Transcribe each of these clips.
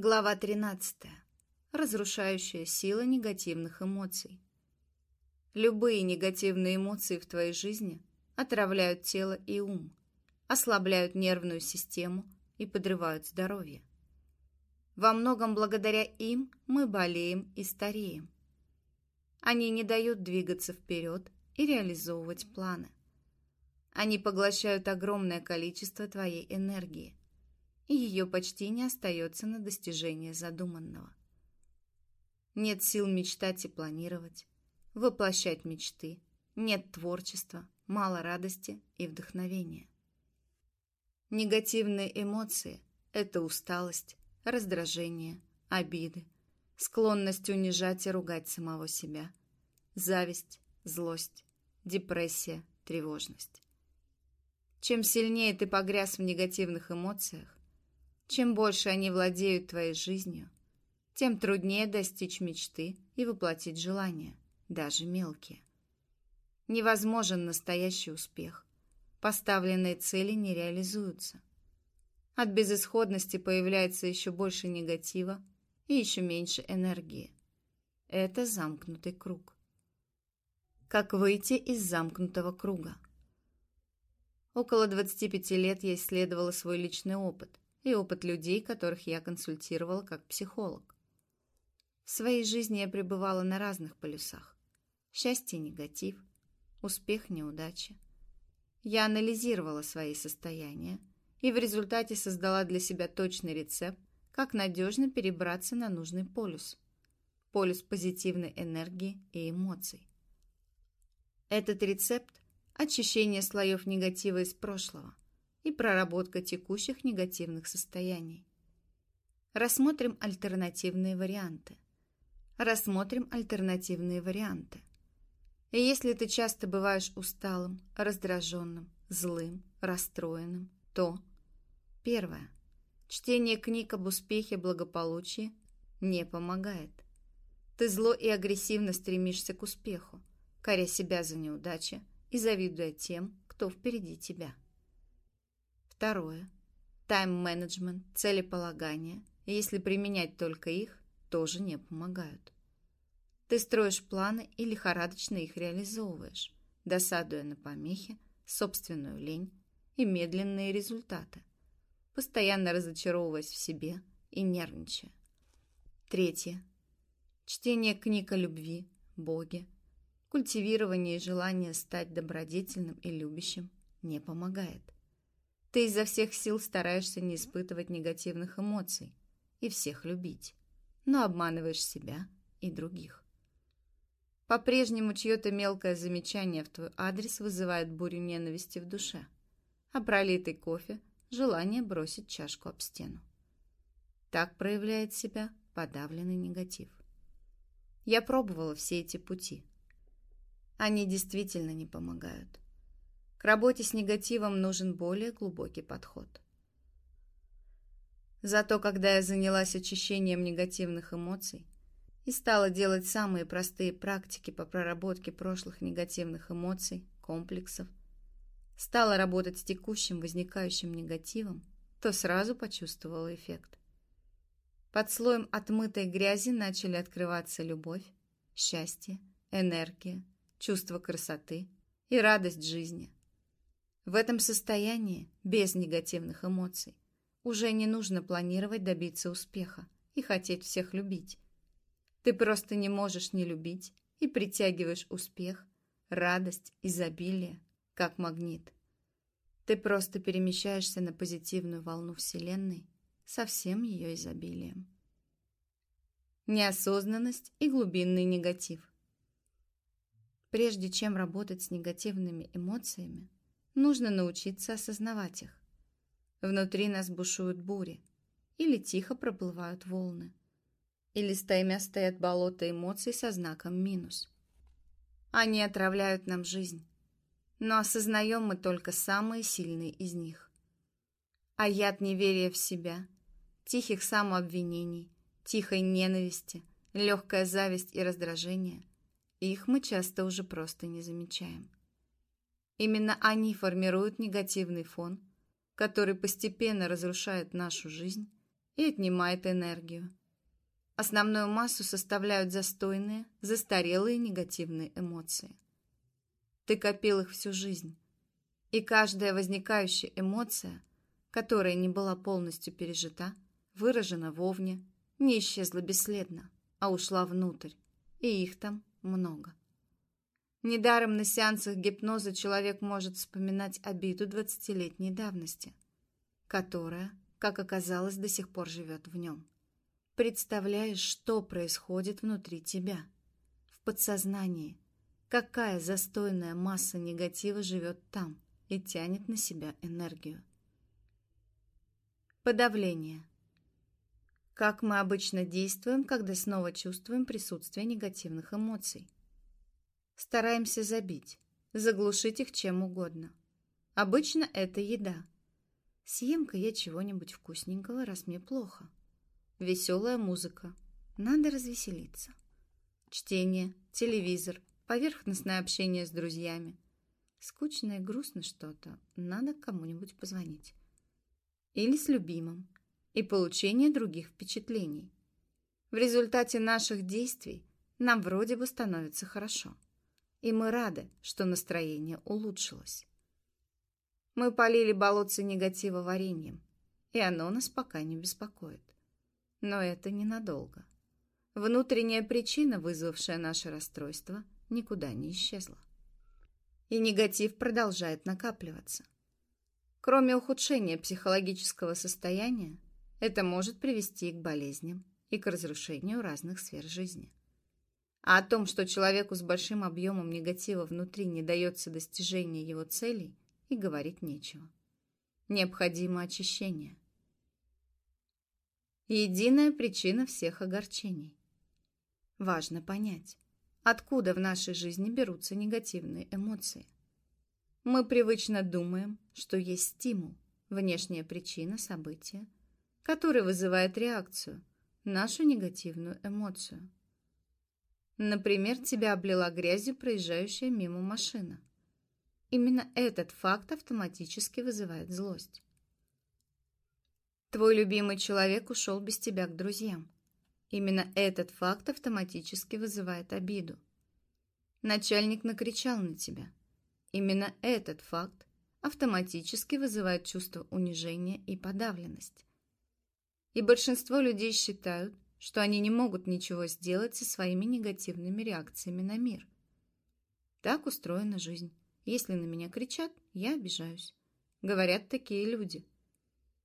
Глава 13. Разрушающая сила негативных эмоций. Любые негативные эмоции в твоей жизни отравляют тело и ум, ослабляют нервную систему и подрывают здоровье. Во многом благодаря им мы болеем и стареем. Они не дают двигаться вперед и реализовывать планы. Они поглощают огромное количество твоей энергии, и ее почти не остается на достижение задуманного. Нет сил мечтать и планировать, воплощать мечты, нет творчества, мало радости и вдохновения. Негативные эмоции – это усталость, раздражение, обиды, склонность унижать и ругать самого себя, зависть, злость, депрессия, тревожность. Чем сильнее ты погряз в негативных эмоциях, чем больше они владеют твоей жизнью, тем труднее достичь мечты и воплотить желания, даже мелкие. Невозможен настоящий успех. Поставленные цели не реализуются. От безысходности появляется еще больше негатива и еще меньше энергии. Это замкнутый круг. Как выйти из замкнутого круга? Около 25 лет я исследовала свой личный опыт – и опыт людей, которых я консультировала как психолог. В своей жизни я пребывала на разных полюсах. Счастье – негатив, успех – неудача. Я анализировала свои состояния и в результате создала для себя точный рецепт, как надежно перебраться на нужный полюс. Полюс позитивной энергии и эмоций. Этот рецепт – очищение слоев негатива из прошлого – и проработка текущих негативных состояний. Рассмотрим альтернативные варианты. Рассмотрим альтернативные варианты. И если ты часто бываешь усталым, раздраженным, злым, расстроенным, то первое. Чтение книг об успехе и благополучии не помогает. Ты зло и агрессивно стремишься к успеху, коря себя за неудачи и завидуя тем, кто впереди тебя. Второе. Тайм-менеджмент, целеполагание, если применять только их, тоже не помогают. Ты строишь планы и лихорадочно их реализовываешь, досадуя на помехи, собственную лень и медленные результаты, постоянно разочаровываясь в себе и нервничая. Третье. Чтение книг о любви, Боге, культивирование и желание стать добродетельным и любящим не помогает. Ты изо всех сил стараешься не испытывать негативных эмоций и всех любить, но обманываешь себя и других. По-прежнему чье-то мелкое замечание в твой адрес вызывает бурю ненависти в душе, а пролитый кофе – желание бросить чашку об стену. Так проявляет себя подавленный негатив. Я пробовала все эти пути. Они действительно не помогают. К работе с негативом нужен более глубокий подход. Зато когда я занялась очищением негативных эмоций и стала делать самые простые практики по проработке прошлых негативных эмоций, комплексов, стала работать с текущим возникающим негативом, то сразу почувствовала эффект. Под слоем отмытой грязи начали открываться любовь, счастье, энергия, чувство красоты и радость жизни – в этом состоянии, без негативных эмоций, уже не нужно планировать добиться успеха и хотеть всех любить. Ты просто не можешь не любить и притягиваешь успех, радость, изобилие, как магнит. Ты просто перемещаешься на позитивную волну Вселенной со всем ее изобилием. Неосознанность и глубинный негатив. Прежде чем работать с негативными эмоциями, Нужно научиться осознавать их. Внутри нас бушуют бури, или тихо проплывают волны, или стаймя стоят болота эмоций со знаком минус. Они отравляют нам жизнь, но осознаем мы только самые сильные из них. А яд неверия в себя, тихих самообвинений, тихой ненависти, легкая зависть и раздражение, их мы часто уже просто не замечаем. Именно они формируют негативный фон, который постепенно разрушает нашу жизнь и отнимает энергию. Основную массу составляют застойные, застарелые негативные эмоции. Ты копил их всю жизнь, и каждая возникающая эмоция, которая не была полностью пережита, выражена вовне, не исчезла бесследно, а ушла внутрь, и их там много. Недаром на сеансах гипноза человек может вспоминать обиду двадцатилетней давности, которая, как оказалось, до сих пор живет в нем. Представляешь, что происходит внутри тебя, в подсознании, какая застойная масса негатива живет там и тянет на себя энергию. Подавление. Как мы обычно действуем, когда снова чувствуем присутствие негативных эмоций? Стараемся забить, заглушить их чем угодно. Обычно это еда. Съем-ка я чего-нибудь вкусненького, раз мне плохо. Веселая музыка. Надо развеселиться. Чтение, телевизор, поверхностное общение с друзьями. Скучно и грустно что-то. Надо кому-нибудь позвонить. Или с любимым. И получение других впечатлений. В результате наших действий нам вроде бы становится хорошо и мы рады, что настроение улучшилось. Мы полили болотце негатива вареньем, и оно нас пока не беспокоит. Но это ненадолго. Внутренняя причина, вызвавшая наше расстройство, никуда не исчезла. И негатив продолжает накапливаться. Кроме ухудшения психологического состояния, это может привести к болезням и к разрушению разных сфер жизни. А о том, что человеку с большим объемом негатива внутри не дается достижения его целей, и говорить нечего. Необходимо очищение. Единая причина всех огорчений. Важно понять, откуда в нашей жизни берутся негативные эмоции. Мы привычно думаем, что есть стимул, внешняя причина события, который вызывает реакцию, нашу негативную эмоцию. Например, тебя облила грязью проезжающая мимо машина. Именно этот факт автоматически вызывает злость. Твой любимый человек ушел без тебя к друзьям. Именно этот факт автоматически вызывает обиду. Начальник накричал на тебя. Именно этот факт автоматически вызывает чувство унижения и подавленность. И большинство людей считают, что они не могут ничего сделать со своими негативными реакциями на мир. Так устроена жизнь. Если на меня кричат, я обижаюсь. Говорят такие люди.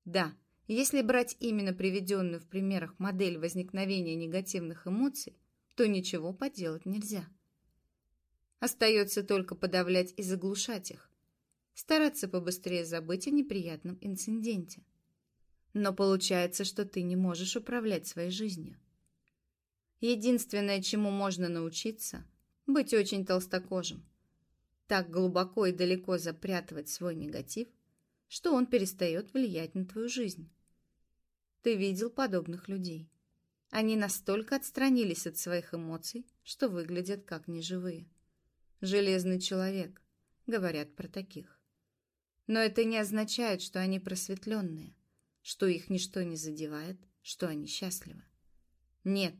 Да, если брать именно приведенную в примерах модель возникновения негативных эмоций, то ничего поделать нельзя. Остается только подавлять и заглушать их. Стараться побыстрее забыть о неприятном инциденте. Но получается, что ты не можешь управлять своей жизнью. Единственное, чему можно научиться – быть очень толстокожим. Так глубоко и далеко запрятывать свой негатив, что он перестает влиять на твою жизнь. Ты видел подобных людей. Они настолько отстранились от своих эмоций, что выглядят как неживые. «Железный человек», — говорят про таких. Но это не означает, что они просветленные – что их ничто не задевает, что они счастливы. Нет,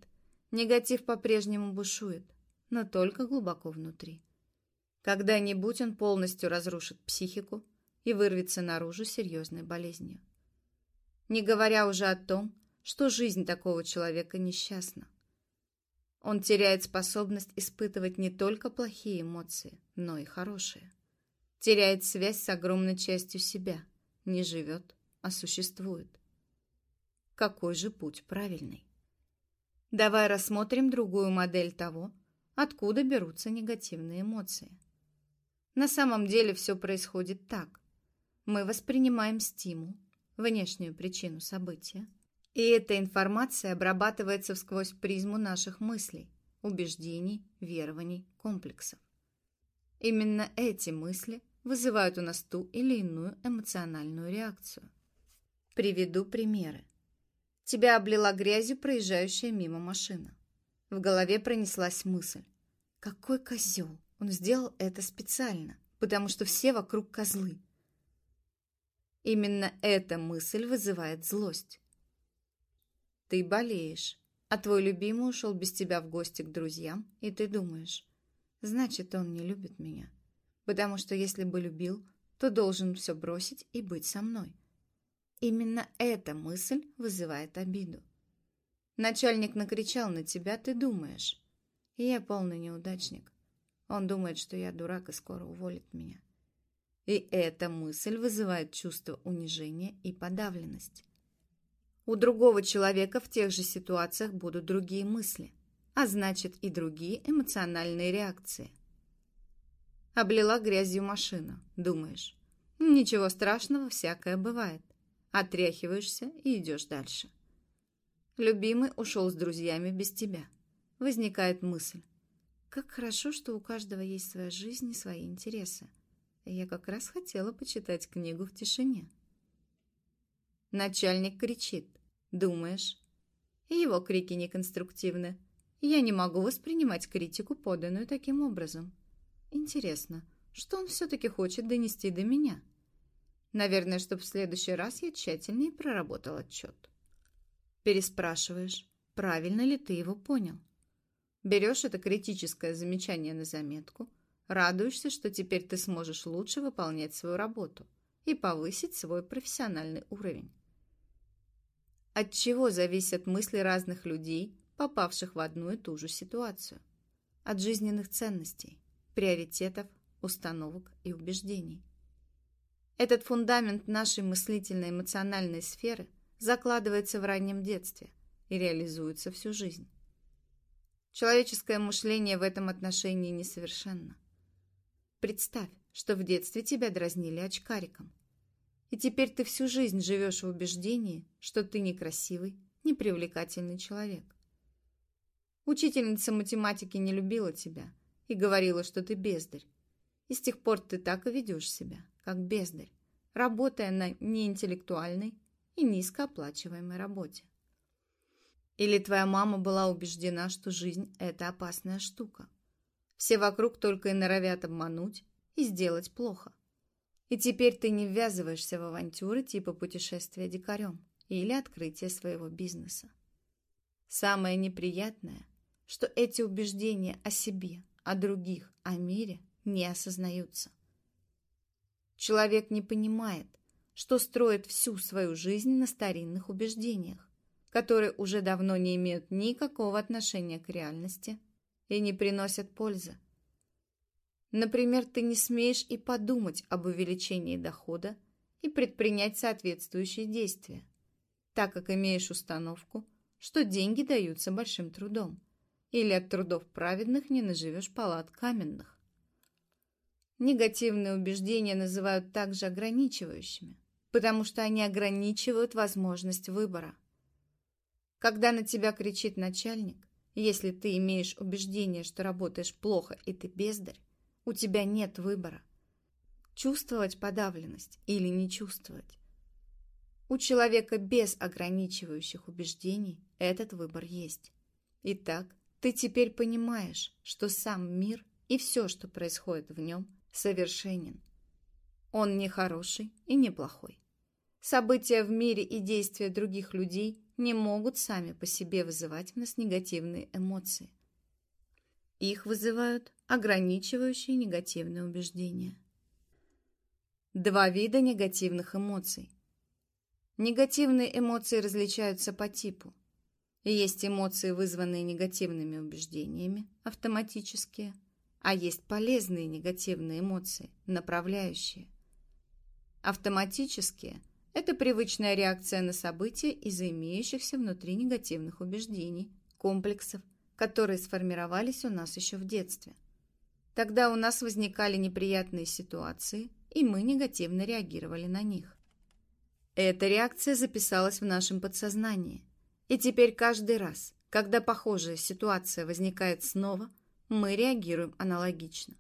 негатив по-прежнему бушует, но только глубоко внутри. Когда-нибудь он полностью разрушит психику и вырвется наружу серьезной болезнью. Не говоря уже о том, что жизнь такого человека несчастна. Он теряет способность испытывать не только плохие эмоции, но и хорошие. Теряет связь с огромной частью себя, не живет, а существует. Какой же путь правильный? Давай рассмотрим другую модель того, откуда берутся негативные эмоции. На самом деле все происходит так. Мы воспринимаем стимул, внешнюю причину события, и эта информация обрабатывается сквозь призму наших мыслей, убеждений, верований, комплексов. Именно эти мысли вызывают у нас ту или иную эмоциональную реакцию – Приведу примеры. Тебя облила грязью проезжающая мимо машина. В голове пронеслась мысль. Какой козел! Он сделал это специально, потому что все вокруг козлы. Именно эта мысль вызывает злость. Ты болеешь, а твой любимый ушел без тебя в гости к друзьям, и ты думаешь, значит, он не любит меня. Потому что если бы любил, то должен все бросить и быть со мной. Именно эта мысль вызывает обиду. Начальник накричал на тебя, ты думаешь. Я полный неудачник. Он думает, что я дурак и скоро уволит меня. И эта мысль вызывает чувство унижения и подавленность. У другого человека в тех же ситуациях будут другие мысли, а значит и другие эмоциональные реакции. Облила грязью машину, думаешь. Ничего страшного, всякое бывает. Отряхиваешься и идешь дальше. Любимый ушел с друзьями без тебя. Возникает мысль. Как хорошо, что у каждого есть своя жизнь и свои интересы. Я как раз хотела почитать книгу в тишине. Начальник кричит. Думаешь? Его крики неконструктивны. Я не могу воспринимать критику, поданную таким образом. Интересно, что он все-таки хочет донести до меня? Наверное, чтобы в следующий раз я тщательнее проработал отчет. Переспрашиваешь, правильно ли ты его понял. Берешь это критическое замечание на заметку, радуешься, что теперь ты сможешь лучше выполнять свою работу и повысить свой профессиональный уровень. От чего зависят мысли разных людей, попавших в одну и ту же ситуацию? От жизненных ценностей, приоритетов, установок и убеждений. Этот фундамент нашей мыслительно-эмоциональной сферы закладывается в раннем детстве и реализуется всю жизнь. Человеческое мышление в этом отношении несовершенно. Представь, что в детстве тебя дразнили очкариком – и теперь ты всю жизнь живешь в убеждении, что ты некрасивый, непривлекательный человек. Учительница математики не любила тебя и говорила, что ты бездарь. И с тех пор ты так и ведешь себя, как бездарь, работая на неинтеллектуальной и низкооплачиваемой работе. Или твоя мама была убеждена, что жизнь – это опасная штука. Все вокруг только и норовят обмануть и сделать плохо. И теперь ты не ввязываешься в авантюры типа путешествия дикарем или открытия своего бизнеса. Самое неприятное, что эти убеждения о себе, о других, о мире не осознаются. Человек не понимает, что строит всю свою жизнь на старинных убеждениях, которые уже давно не имеют никакого отношения к реальности и не приносят пользы. Например, ты не смеешь и подумать об увеличении дохода и предпринять соответствующие действия, так как имеешь установку, что деньги даются большим трудом, или от трудов праведных не наживешь палат каменных. Негативные убеждения называют также ограничивающими, потому что они ограничивают возможность выбора. Когда на тебя кричит начальник, если ты имеешь убеждение, что работаешь плохо и ты бездарь, у тебя нет выбора. Чувствовать подавленность или не чувствовать. У человека без ограничивающих убеждений этот выбор есть. Итак, ты теперь понимаешь, что сам мир и все, что происходит в нем, совершенен. Он не хороший и не плохой. События в мире и действия других людей не могут сами по себе вызывать в нас негативные эмоции. Их вызывают ограничивающие негативные убеждения. Два вида негативных эмоций. Негативные эмоции различаются по типу. Есть эмоции, вызванные негативными убеждениями, автоматические, а есть полезные негативные эмоции, направляющие. Автоматические – это привычная реакция на события из-за имеющихся внутри негативных убеждений, комплексов, которые сформировались у нас еще в детстве. Тогда у нас возникали неприятные ситуации, и мы негативно реагировали на них. Эта реакция записалась в нашем подсознании. И теперь каждый раз, когда похожая ситуация возникает снова, мы реагируем аналогично.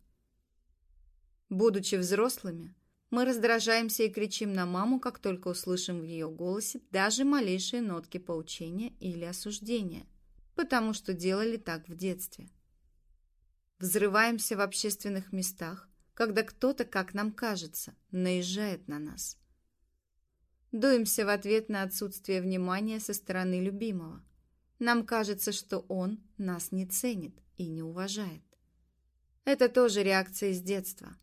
Будучи взрослыми, мы раздражаемся и кричим на маму, как только услышим в ее голосе даже малейшие нотки поучения или осуждения, потому что делали так в детстве. Взрываемся в общественных местах, когда кто-то, как нам кажется, наезжает на нас. Дуемся в ответ на отсутствие внимания со стороны любимого. Нам кажется, что он нас не ценит и не уважает. Это тоже реакция из детства,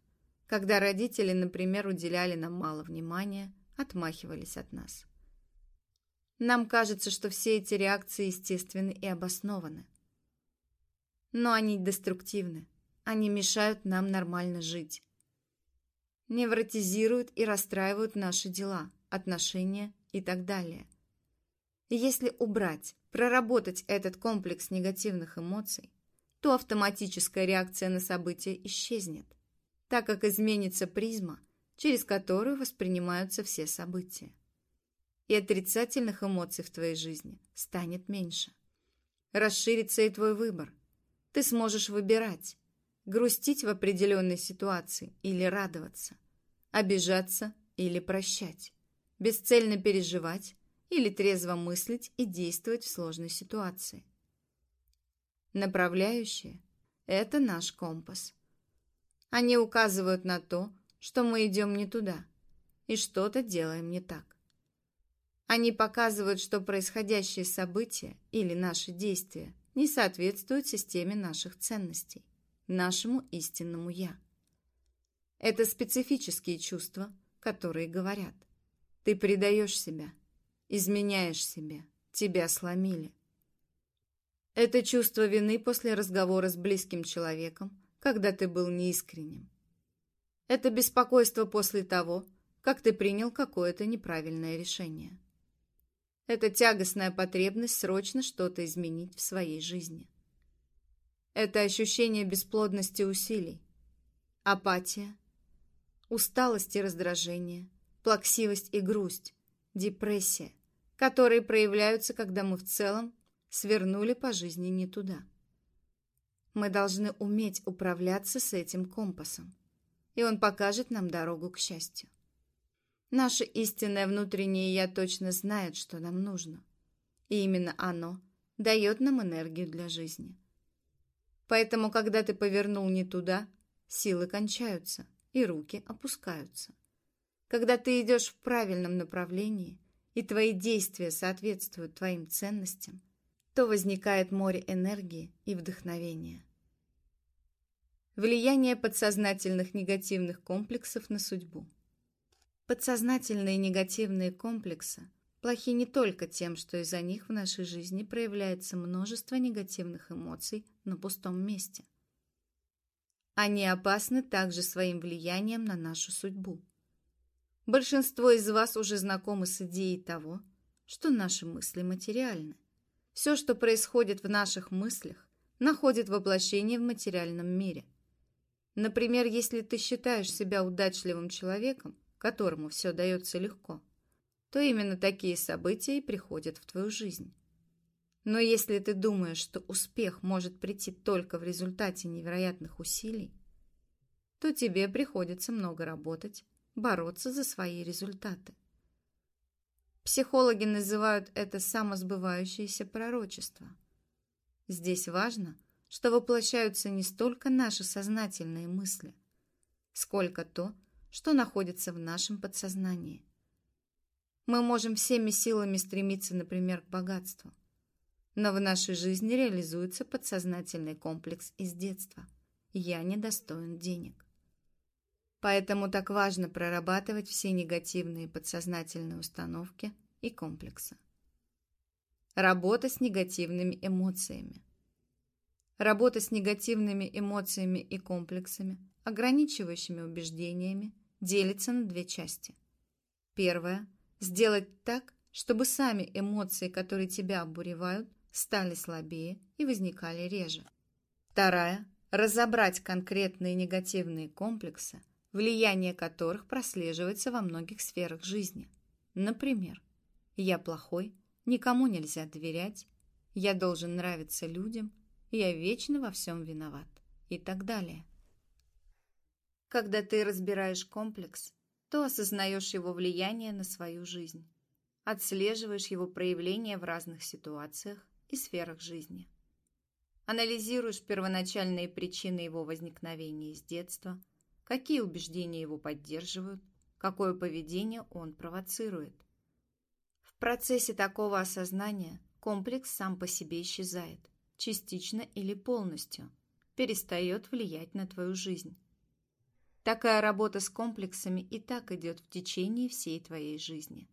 когда родители, например, уделяли нам мало внимания, отмахивались от нас. Нам кажется, что все эти реакции естественны и обоснованы. Но они деструктивны. Они мешают нам нормально жить. Невротизируют и расстраивают наши дела, отношения и так далее. Если убрать, проработать этот комплекс негативных эмоций, то автоматическая реакция на события исчезнет, так как изменится призма, через которую воспринимаются все события и отрицательных эмоций в твоей жизни станет меньше. Расширится и твой выбор. Ты сможешь выбирать, грустить в определенной ситуации или радоваться, обижаться или прощать, бесцельно переживать или трезво мыслить и действовать в сложной ситуации. Направляющие – это наш компас. Они указывают на то, что мы идем не туда и что-то делаем не так. Они показывают, что происходящие события или наши действия не соответствуют системе наших ценностей, нашему истинному «я». Это специфические чувства, которые говорят «ты предаешь себя, изменяешь себя, тебя сломили». Это чувство вины после разговора с близким человеком, когда ты был неискренним. Это беспокойство после того, как ты принял какое-то неправильное решение. Это тягостная потребность срочно что-то изменить в своей жизни. Это ощущение бесплодности усилий, апатия, усталость и раздражение, плаксивость и грусть, депрессия, которые проявляются, когда мы в целом свернули по жизни не туда. Мы должны уметь управляться с этим компасом, и он покажет нам дорогу к счастью. Наше истинное внутреннее «я» точно знает, что нам нужно. И именно оно дает нам энергию для жизни. Поэтому, когда ты повернул не туда, силы кончаются, и руки опускаются. Когда ты идешь в правильном направлении, и твои действия соответствуют твоим ценностям, то возникает море энергии и вдохновения. Влияние подсознательных негативных комплексов на судьбу – Подсознательные негативные комплексы плохи не только тем, что из-за них в нашей жизни проявляется множество негативных эмоций на пустом месте. Они опасны также своим влиянием на нашу судьбу. Большинство из вас уже знакомы с идеей того, что наши мысли материальны. Все, что происходит в наших мыслях, находит воплощение в материальном мире. Например, если ты считаешь себя удачливым человеком, которому все дается легко, то именно такие события и приходят в твою жизнь. Но если ты думаешь, что успех может прийти только в результате невероятных усилий, то тебе приходится много работать, бороться за свои результаты. Психологи называют это самосбывающееся пророчество. Здесь важно, что воплощаются не столько наши сознательные мысли, сколько то, что находится в нашем подсознании. Мы можем всеми силами стремиться, например, к богатству. Но в нашей жизни реализуется подсознательный комплекс из детства. Я недостоин денег. Поэтому так важно прорабатывать все негативные подсознательные установки и комплексы. Работа с негативными эмоциями. Работа с негативными эмоциями и комплексами, ограничивающими убеждениями, делится на две части. Первое – сделать так, чтобы сами эмоции, которые тебя обуревают, стали слабее и возникали реже. Вторая – разобрать конкретные негативные комплексы, влияние которых прослеживается во многих сферах жизни. Например, «я плохой», «никому нельзя доверять», «я должен нравиться людям», «я вечно во всем виноват» и так далее. Когда ты разбираешь комплекс, то осознаешь его влияние на свою жизнь, отслеживаешь его проявления в разных ситуациях и сферах жизни. Анализируешь первоначальные причины его возникновения из детства, какие убеждения его поддерживают, какое поведение он провоцирует. процессе такого осознания комплекс сам по себе исчезает, частично или полностью, перестает влиять на твою жизнь. Такая работа с комплексами и так идет в течение всей твоей жизни.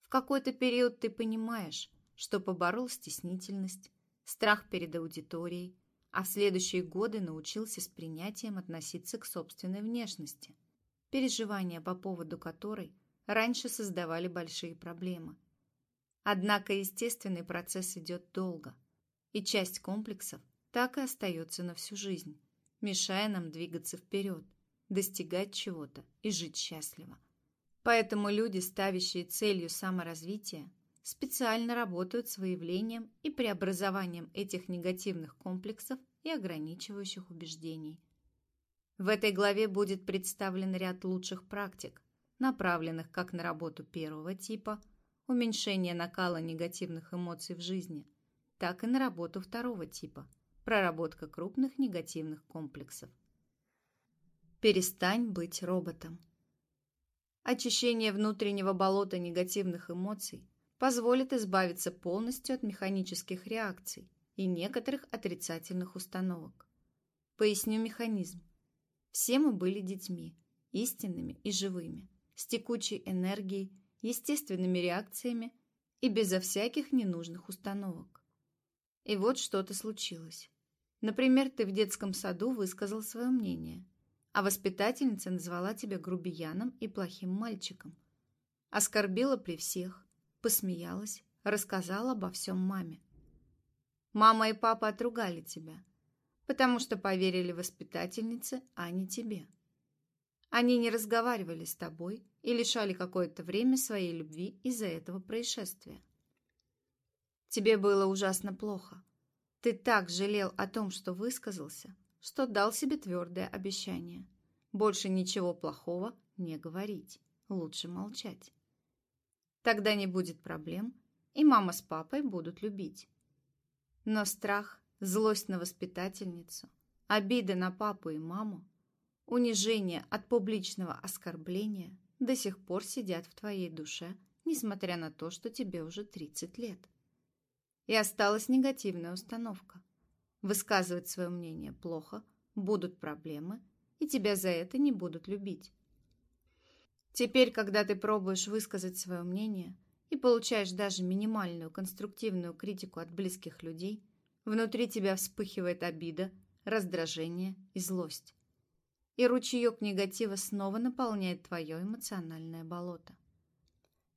В какой-то период ты понимаешь, что поборол стеснительность, страх перед аудиторией, а в следующие годы научился с принятием относиться к собственной внешности, переживания по поводу которой раньше создавали большие проблемы. Однако естественный процесс идет долго, и часть комплексов так и остается на всю жизнь, мешая нам двигаться вперед, достигать чего-то и жить счастливо. Поэтому люди, ставящие целью саморазвития, специально работают с выявлением и преобразованием этих негативных комплексов и ограничивающих убеждений. В этой главе будет представлен ряд лучших практик, направленных как на работу первого типа, уменьшение накала негативных эмоций в жизни, так и на работу второго типа, проработка крупных негативных комплексов. Перестань быть роботом. Очищение внутреннего болота негативных эмоций позволит избавиться полностью от механических реакций и некоторых отрицательных установок. Поясню механизм. Все мы были детьми, истинными и живыми, с текучей энергией, естественными реакциями и безо всяких ненужных установок. И вот что-то случилось. Например, ты в детском саду высказал свое мнение – а воспитательница назвала тебя грубияном и плохим мальчиком. Оскорбила при всех, посмеялась, рассказала обо всем маме. Мама и папа отругали тебя, потому что поверили воспитательнице, а не тебе. Они не разговаривали с тобой и лишали какое-то время своей любви из-за этого происшествия. Тебе было ужасно плохо. Ты так жалел о том, что высказался, что дал себе твердое обещание. Больше ничего плохого не говорить, лучше молчать. Тогда не будет проблем, и мама с папой будут любить. Но страх, злость на воспитательницу, обида на папу и маму, унижение от публичного оскорбления до сих пор сидят в твоей душе, несмотря на то, что тебе уже 30 лет. И осталась негативная установка. Высказывать свое мнение плохо, будут проблемы, и тебя за это не будут любить. Теперь, когда ты пробуешь высказать свое мнение и получаешь даже минимальную конструктивную критику от близких людей, внутри тебя вспыхивает обида, раздражение и злость. И ручеек негатива снова наполняет твое эмоциональное болото.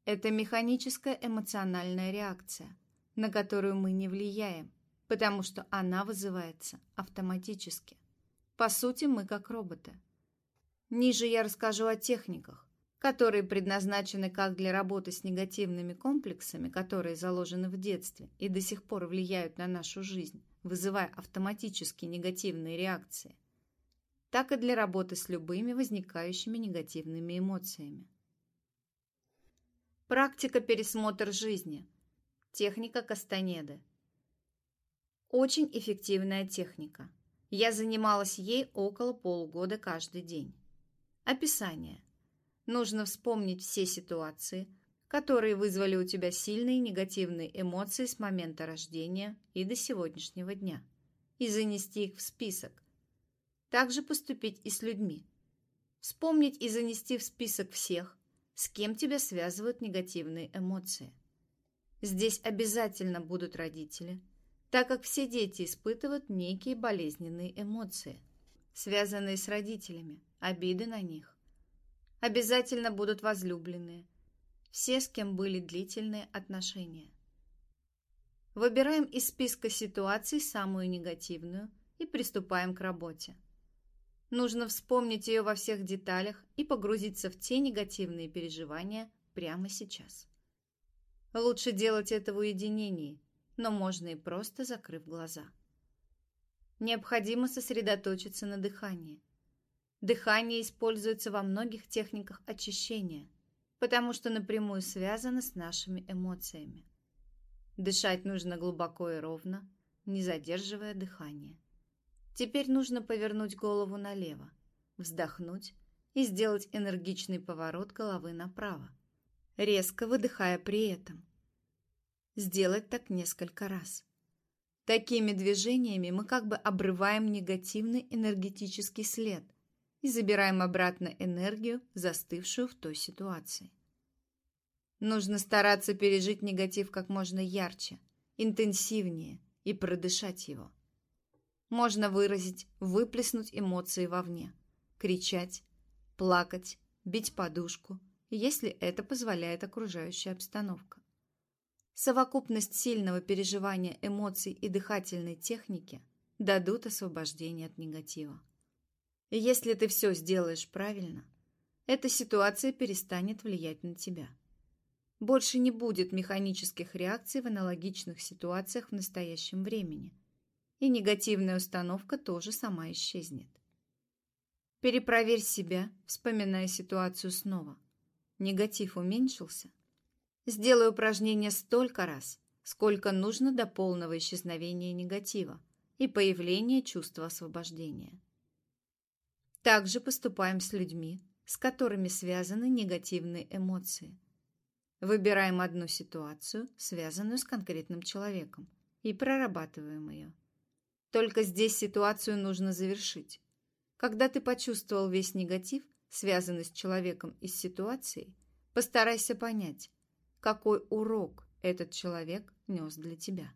Это механическая эмоциональная реакция, на которую мы не влияем – потому что она вызывается автоматически. По сути, мы как роботы. Ниже я расскажу о техниках, которые предназначены как для работы с негативными комплексами, которые заложены в детстве и до сих пор влияют на нашу жизнь, вызывая автоматически негативные реакции, так и для работы с любыми возникающими негативными эмоциями. Практика пересмотр жизни. Техника Кастанеды – очень эффективная техника. Я занималась ей около полугода каждый день. Описание. Нужно вспомнить все ситуации, которые вызвали у тебя сильные негативные эмоции с момента рождения и до сегодняшнего дня, и занести их в список. Также поступить и с людьми. Вспомнить и занести в список всех, с кем тебя связывают негативные эмоции. Здесь обязательно будут родители – так как все дети испытывают некие болезненные эмоции, связанные с родителями, обиды на них. Обязательно будут возлюбленные, все, с кем были длительные отношения. Выбираем из списка ситуаций самую негативную и приступаем к работе. Нужно вспомнить ее во всех деталях и погрузиться в те негативные переживания прямо сейчас. Лучше делать это в уединении, но можно и просто закрыв глаза. Необходимо сосредоточиться на дыхании. Дыхание используется во многих техниках очищения, потому что напрямую связано с нашими эмоциями. Дышать нужно глубоко и ровно, не задерживая дыхание. Теперь нужно повернуть голову налево, вздохнуть и сделать энергичный поворот головы направо. резко выдыхая при этом. Сделать так несколько раз. Такими движениями мы как бы обрываем негативный энергетический след и забираем обратно энергию, застывшую в той ситуации. Нужно стараться пережить негатив как можно ярче, интенсивнее и продышать его. Можно выразить, выплеснуть эмоции вовне, кричать, плакать, бить подушку, если это позволяет окружающая обстановка. Совокупность сильного переживания эмоций и дыхательной техники дадут освобождение от негатива. Если ты все сделаешь правильно, эта ситуация перестанет влиять на тебя. Больше не будет механических реакций в аналогичных ситуациях в настоящем времени. И негативная установка тоже сама исчезнет. Перепроверь себя, вспоминая ситуацию снова. Негатив уменьшился? Сделай упражнение столько раз, сколько нужно до полного исчезновения негатива и появления чувства освобождения. Также поступаем с людьми, с которыми связаны негативные эмоции. Выбираем одну ситуацию, связанную с конкретным человеком, и прорабатываем ее. Только здесь ситуацию нужно завершить. Когда ты почувствовал весь негатив, связанный с человеком и с ситуацией, постарайся понять, какой урок этот человек нес для тебя.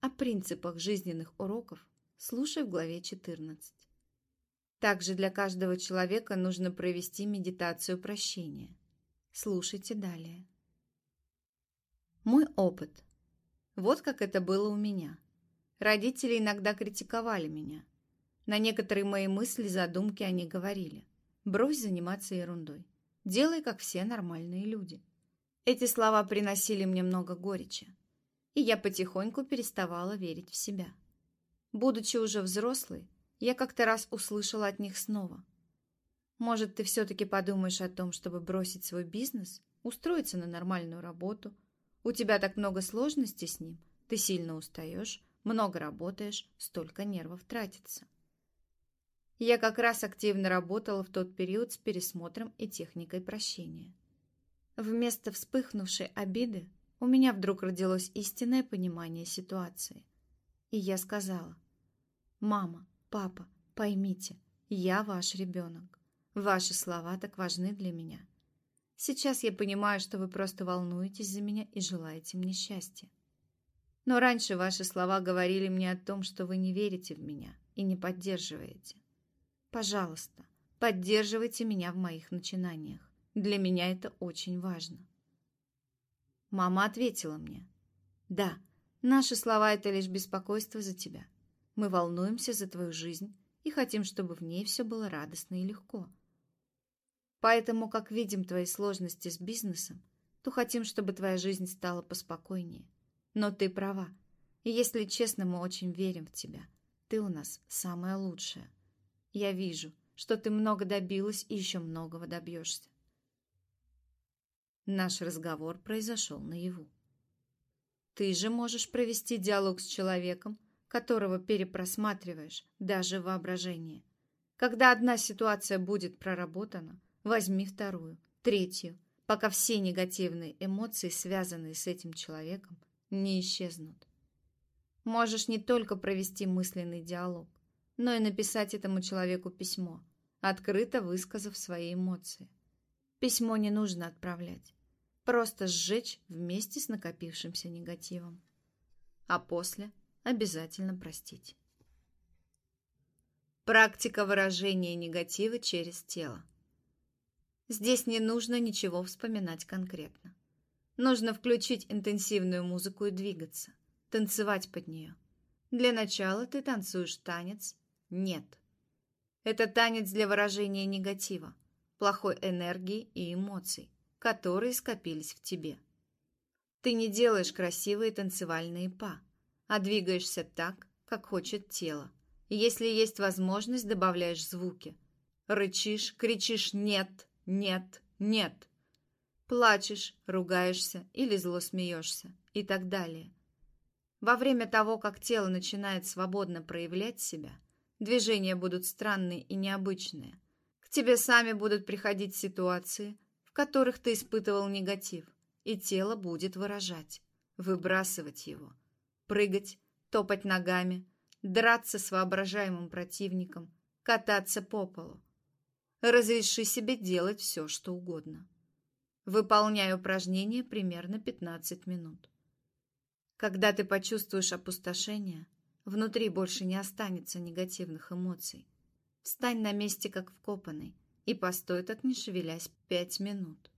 О принципах жизненных уроков слушай в главе 14. Также для каждого человека нужно провести медитацию прощения – Слушайте далее. Мой опыт. Вот как это было у меня. Родители иногда критиковали меня. На некоторые мои мысли, задумки они говорили. Брось заниматься ерундой. Делай, как все нормальные люди. Эти слова приносили мне много горечи. И я потихоньку переставала верить в себя. Будучи уже взрослой, я как-то раз услышала от них снова – может, ты все-таки подумаешь о том, чтобы бросить свой бизнес, устроиться на нормальную работу. У тебя так много сложностей с ним, ты сильно устаешь, много работаешь, столько нервов тратится. Я как раз активно работала в тот период с пересмотром и техникой прощения. Вместо вспыхнувшей обиды у меня вдруг родилось истинное понимание ситуации. И я сказала, «Мама, папа, поймите, я ваш ребенок. Ваши слова так важны для меня. Сейчас я понимаю, что вы просто волнуетесь за меня и желаете мне счастья. Но раньше ваши слова говорили мне о том, что вы не верите в меня и не поддерживаете. Пожалуйста, поддерживайте меня в моих начинаниях. Для меня это очень важно. Мама ответила мне. Да, наши слова — это лишь беспокойство за тебя. Мы волнуемся за твою жизнь и хотим, чтобы в ней все было радостно и легко. Поэтому, как видим твои сложности с бизнесом, то хотим, чтобы твоя жизнь стала поспокойнее. Но ты права. И если честно, мы очень верим в тебя. Ты у нас самая лучшая. Я вижу, что ты много добилась и еще многого добьешься. Наш разговор произошел наяву. Ты же можешь провести диалог с человеком, которого перепросматриваешь даже в воображении. Когда одна ситуация будет проработана, Возьми вторую, третью, пока все негативные эмоции, связанные с этим человеком, не исчезнут. Можешь не только провести мысленный диалог, но и написать этому человеку письмо, открыто высказав свои эмоции. Письмо не нужно отправлять, просто сжечь вместе с накопившимся негативом. А после обязательно простить. Практика выражения негатива через тело. Здесь не нужно ничего вспоминать конкретно. Нужно включить интенсивную музыку и двигаться, танцевать под нее. Для начала ты танцуешь танец «нет». Это танец для выражения негатива, плохой энергии и эмоций, которые скопились в тебе. Ты не делаешь красивые танцевальные па, а двигаешься так, как хочет тело. И если есть возможность, добавляешь звуки. Рычишь, кричишь «нет», нет, нет. Плачешь, ругаешься или зло смеешься и так далее. Во время того, как тело начинает свободно проявлять себя, движения будут странные и необычные. К тебе сами будут приходить ситуации, в которых ты испытывал негатив, и тело будет выражать, выбрасывать его, прыгать, топать ногами, драться с воображаемым противником, кататься по полу. Разреши себе делать все, что угодно. Выполняй упражнения примерно 15 минут. Когда ты почувствуешь опустошение, внутри больше не останется негативных эмоций. Встань на месте, как вкопанный, и постой так, не шевелясь, пять минут.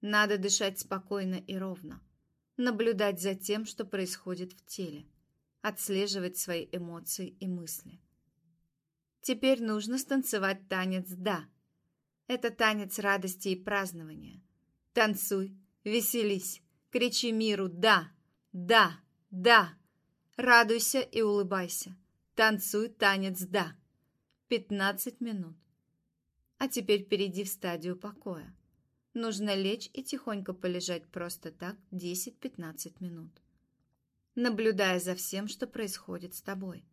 Надо дышать спокойно и ровно, наблюдать за тем, что происходит в теле, отслеживать свои эмоции и мысли. Теперь нужно станцевать танец «да». Это танец радости и празднования – Танцуй, веселись, кричи миру «да», «да», «да». Радуйся и улыбайся. Танцуй танец «да». 15 минут. А теперь перейди в стадию покоя. Нужно лечь и тихонько полежать просто так 10-15 минут, наблюдая за всем, что происходит с тобой,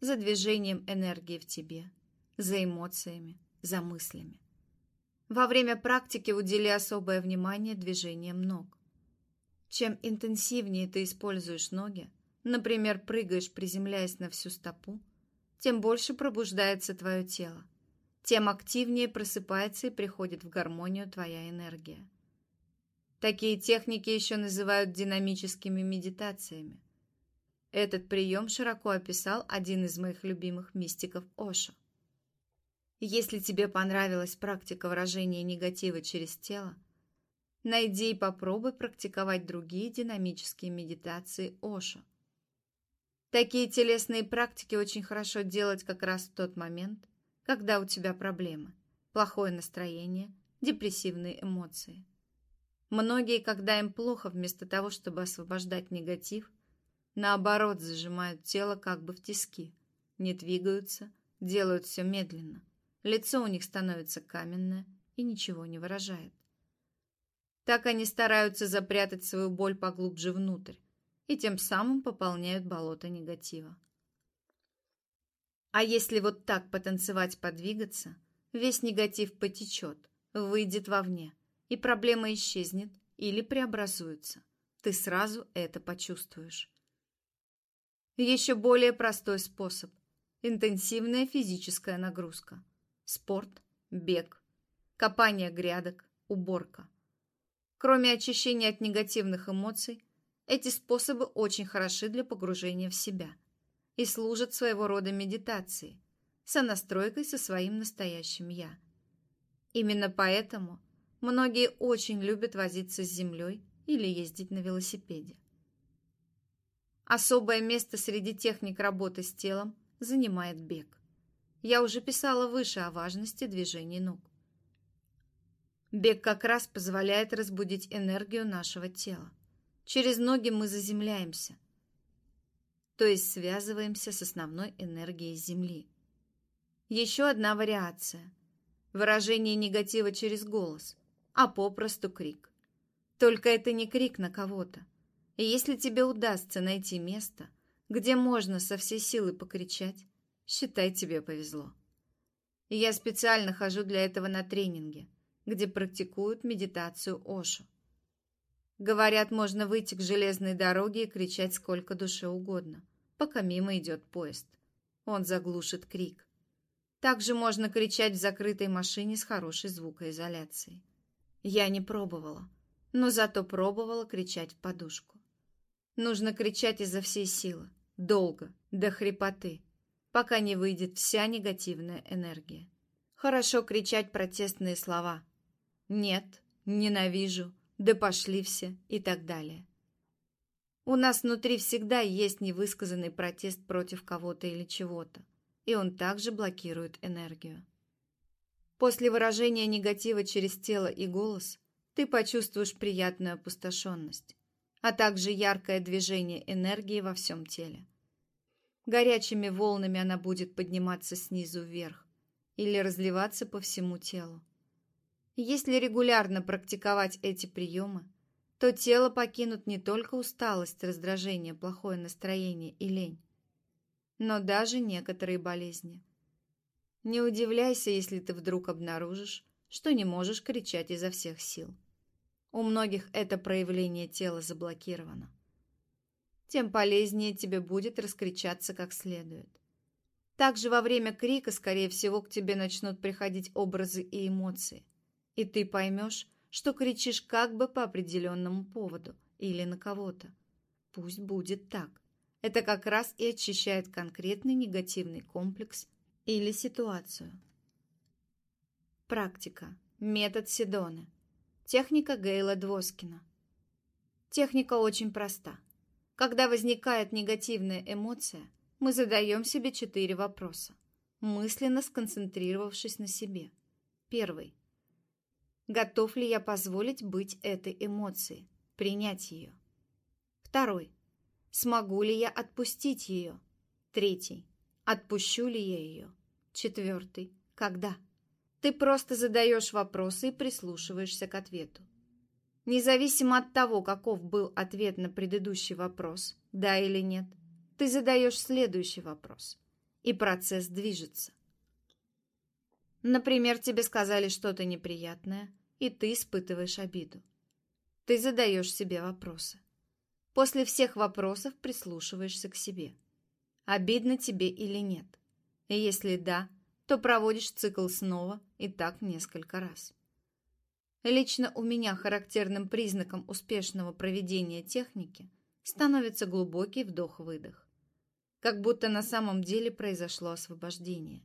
за движением энергии в тебе, за эмоциями, за мыслями. Во время практики удели особое внимание движениям ног. Чем интенсивнее ты используешь ноги, например, прыгаешь, приземляясь на всю стопу, тем больше пробуждается твое тело, тем активнее просыпается и приходит в гармонию твоя энергия. Такие техники еще называют динамическими медитациями. Этот прием широко описал один из моих любимых мистиков Ошо. Если тебе понравилась практика выражения негатива через тело, найди и попробуй практиковать другие динамические медитации Ошо. Такие телесные практики очень хорошо делать как раз в тот момент, когда у тебя проблемы, плохое настроение, депрессивные эмоции. Многие, когда им плохо, вместо того, чтобы освобождать негатив, наоборот зажимают тело как бы в тиски, не двигаются, делают все медленно – Лицо у них становится каменное и ничего не выражает. Так они стараются запрятать свою боль поглубже внутрь и тем самым пополняют болото негатива. А если вот так потанцевать, подвигаться, весь негатив потечет, выйдет вовне, и проблема исчезнет или преобразуется. Ты сразу это почувствуешь. Еще более простой способ – интенсивная физическая нагрузка – спорт, бег, копание грядок, уборка. Кроме очищения от негативных эмоций, эти способы очень хороши для погружения в себя и служат своего рода медитацией, сонастройкой со своим настоящим «я». Именно поэтому многие очень любят возиться с землей или ездить на велосипеде. Особое место среди техник работы с телом занимает бег. Я уже писала выше о важности движений ног. Бег как раз позволяет разбудить энергию нашего тела. Через ноги мы заземляемся, то есть связываемся с основной энергией Земли. Еще одна вариация – выражение негатива через голос, а попросту крик. Только это не крик на кого-то. И если тебе удастся найти место, где можно со всей силы покричать, Считай, тебе повезло. И я специально хожу для этого на тренинги, где практикуют медитацию Ошо. Говорят, можно выйти к железной дороге и кричать сколько душе угодно, пока мимо идет поезд. Он заглушит крик. Также можно кричать в закрытой машине с хорошей звукоизоляцией. Я не пробовала, но зато пробовала кричать в подушку. Нужно кричать изо всей силы, долго, до хрипоты, пока не выйдет вся негативная энергия. Хорошо кричать протестные слова «нет», «ненавижу», «да пошли все» и так далее. У нас внутри всегда есть невысказанный протест против кого-то или чего-то, и он также блокирует энергию. После выражения негатива через тело и голос ты почувствуешь приятную опустошенность, а также яркое движение энергии во всем теле. Горячими волнами она будет подниматься снизу вверх или разливаться по всему телу. Если регулярно практиковать эти приемы, то тело покинут не только усталость, раздражение, плохое настроение и лень, но даже некоторые болезни. Не удивляйся, если ты вдруг обнаружишь, что не можешь кричать изо всех сил. У многих это проявление тела заблокировано. Тем полезнее тебе будет раскричаться как следует. Также во время крика, скорее всего, к тебе начнут приходить образы и эмоции, и ты поймешь, что кричишь как бы по определенному поводу или на кого-то. Пусть будет так. Это как раз и очищает конкретный негативный комплекс или ситуацию. Практика. Метод Сидоны. Техника Гейла Двоскина. Техника очень проста. Когда возникает негативная эмоция, мы задаем себе четыре вопроса, мысленно сконцентрировавшись на себе. Первый. Готов ли я позволить быть этой эмоцией, принять ее? Второй. Смогу ли я отпустить ее? Третий. Отпущу ли я ее? Четвертый. Когда? Ты просто задаешь вопросы и прислушиваешься к ответу. Независимо от того, каков был ответ на предыдущий вопрос, да или нет, ты задаешь следующий вопрос, и процесс движется. Например, тебе сказали что-то неприятное, и ты испытываешь обиду. Ты задаешь себе вопросы. После всех вопросов прислушиваешься к себе. Обидно тебе или нет? И если да, то проводишь цикл снова и так несколько раз. Лично у меня характерным признаком успешного проведения техники становится глубокий вдох-выдох. Как будто на самом деле произошло освобождение.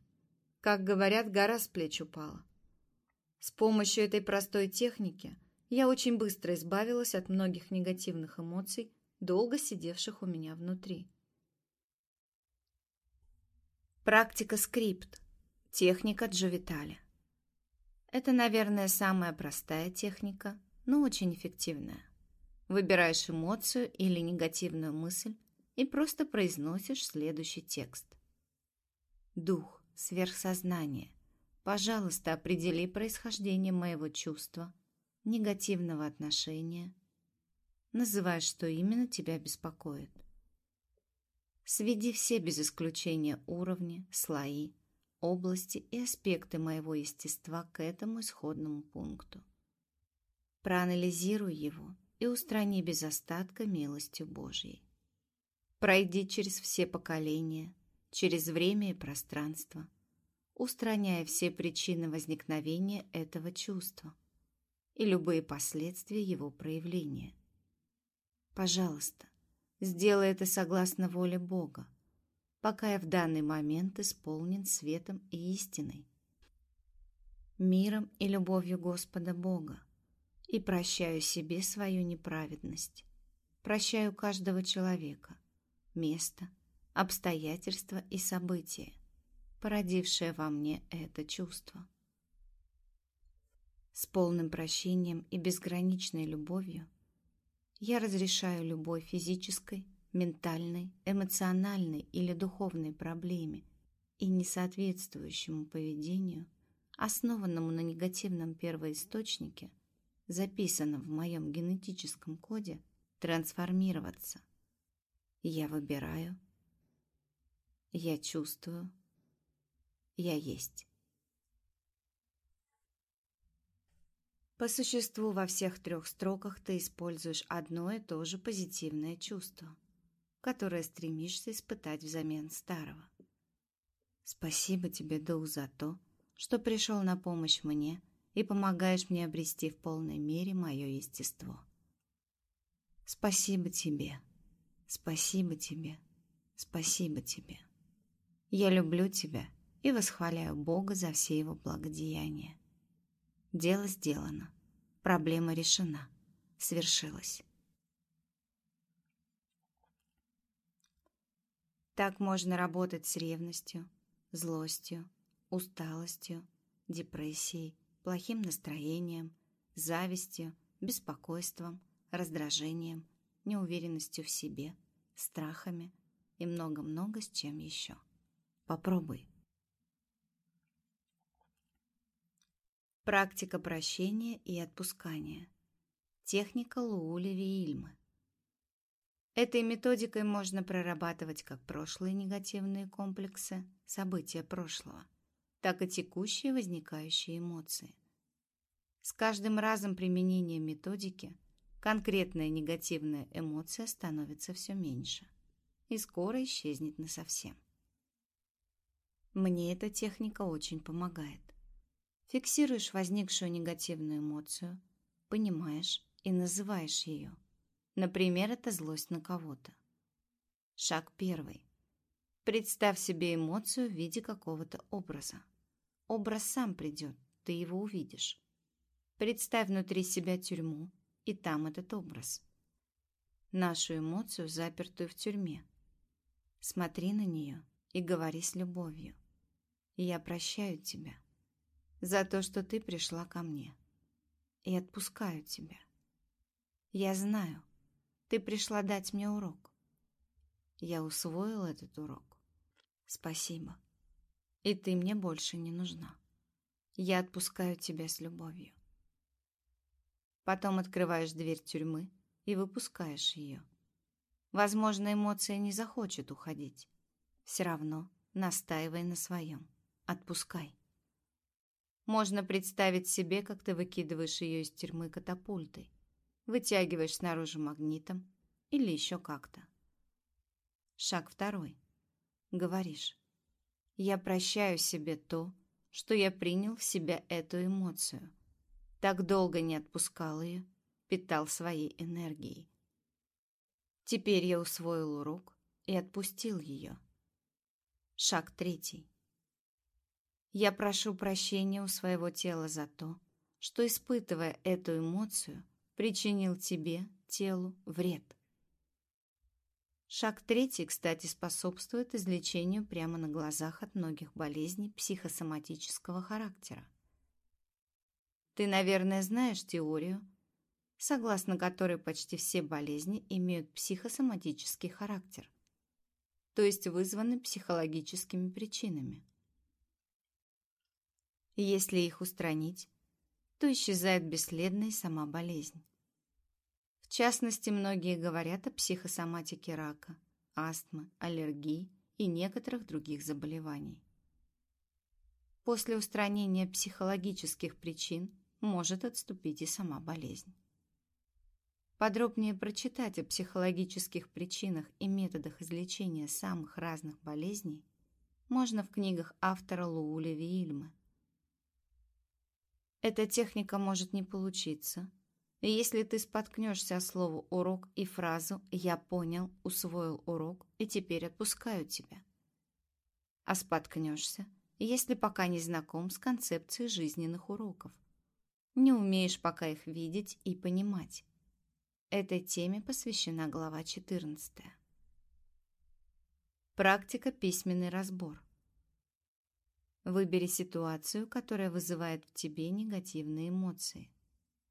Как говорят, гора с плеч упала. С помощью этой простой техники я очень быстро избавилась от многих негативных эмоций, долго сидевших у меня внутри. Практика скрипт. Техника Джовиталя. Это, наверное, самая простая техника, но очень эффективная. Выбираешь эмоцию или негативную мысль и просто произносишь следующий текст. Дух, сверхсознание, пожалуйста, определи происхождение моего чувства, негативного отношения. Называй, что именно тебя беспокоит. Сведи все без исключения уровни, слои, области и аспекты моего естества к этому исходному пункту. Проанализируй его и устрани без остатка милостью Божьей. Пройди через все поколения, через время и пространство, устраняя все причины возникновения этого чувства и любые последствия его проявления. Пожалуйста, сделай это согласно воле Бога, пока я в данный момент исполнен светом и истиной, миром и любовью Господа Бога, и прощаю себе свою неправедность, прощаю каждого человека, место, обстоятельства и события, породившее во мне это чувство. С полным прощением и безграничной любовью я разрешаю любой физической, ментальной, эмоциональной или духовной проблеме и несоответствующему поведению, основанному на негативном первоисточнике, записанном в моем генетическом коде, трансформироваться. Я выбираю, я чувствую, я есть. По существу во всех трех строках ты используешь одно и то же позитивное чувство – которое стремишься испытать взамен старого. Спасибо тебе, Дух, за то, что пришел на помощь мне и помогаешь мне обрести в полной мере мое естество. Спасибо тебе, спасибо тебе, спасибо тебе. Я люблю тебя и восхваляю Бога за все его благодеяния. Дело сделано, проблема решена, свершилась. Так можно работать с ревностью, злостью, усталостью, депрессией, плохим настроением, завистью, беспокойством, раздражением, неуверенностью в себе, страхами и много-много с чем еще. Попробуй. Практика прощения и отпускания. Техника Луули Виильмы. Этой методикой можно прорабатывать как прошлые негативные комплексы, события прошлого, так и текущие возникающие эмоции, С каждым разом применения методики конкретная негативная эмоция становится все меньше и скоро исчезнет насовсем. Мне эта техника очень помогает. Фиксируешь возникшую негативную эмоцию, понимаешь и называешь ее. Например, это злость на кого-то. Шаг первый. Представь себе эмоцию в виде какого-то образа. Образ сам придет, ты его увидишь. Представь внутри себя тюрьму, и там этот образ. Нашу эмоцию, запертую в тюрьме. Смотри на нее и говори с любовью. Я прощаю тебя за то, что ты пришла ко мне. И отпускаю тебя. Я знаю, ты пришла дать мне урок. Я усвоил этот урок. Спасибо. И ты мне больше не нужна. Я отпускаю тебя с любовью. Потом открываешь дверь тюрьмы и выпускаешь ее. Возможно, эмоция не захочет уходить. Все равно настаивай на своем. Отпускай. Можно представить себе, как ты выкидываешь ее из тюрьмы катапультой, вытягиваешь снаружи магнитом или еще как-то. Шаг второй. Говоришь. Я прощаю себе то, что я принял в себя эту эмоцию. Так долго не отпускал ее, питал своей энергией. Теперь я усвоил урок и отпустил ее. Шаг третий. Я прошу прощения у своего тела за то, что, испытывая эту эмоцию, причинил тебе, телу, вред. Шаг третий, кстати, способствует излечению прямо на глазах от многих болезней психосоматического характера. Ты, наверное, знаешь теорию, согласно которой почти все болезни имеют психосоматический характер, то есть вызваны психологическими причинами. Если их устранить, то исчезает бесследно и сама болезнь. В частности, многие говорят о психосоматике рака, астмы, аллергии и некоторых других заболеваний. После устранения психологических причин может отступить и сама болезнь. Подробнее прочитать о психологических причинах и методах излечения самых разных болезней можно в книгах автора Лууля Виильмы эта техника может не получиться. если ты споткнешься о слово «урок» и фразу «я понял, усвоил урок и теперь отпускаю тебя». А споткнешься, если пока не знаком с концепцией жизненных уроков. Не умеешь пока их видеть и понимать. Этой теме посвящена глава 14. Практика «Письменный разбор». Выбери ситуацию, которая вызывает в тебе негативные эмоции.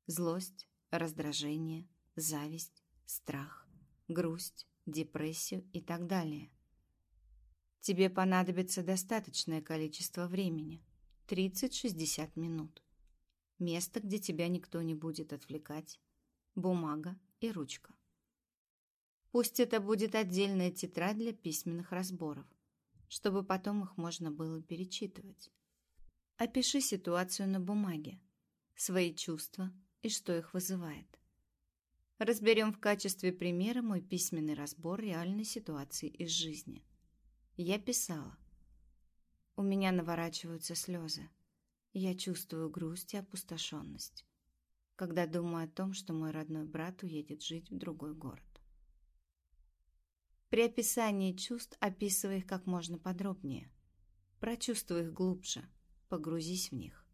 Злость, раздражение, зависть, страх, грусть, депрессию и так далее. Тебе понадобится достаточное количество времени – 30-60 минут. Место, где тебя никто не будет отвлекать, бумага и ручка. Пусть это будет отдельная тетрадь для письменных разборов чтобы потом их можно было перечитывать. Опиши ситуацию на бумаге, свои чувства и что их вызывает. Разберем в качестве примера мой письменный разбор реальной ситуации из жизни. Я писала. У меня наворачиваются слезы. Я чувствую грусть и опустошенность, когда думаю о том, что мой родной брат уедет жить в другой город. При описании чувств описывай их как можно подробнее. Прочувствуй их глубже, погрузись в них.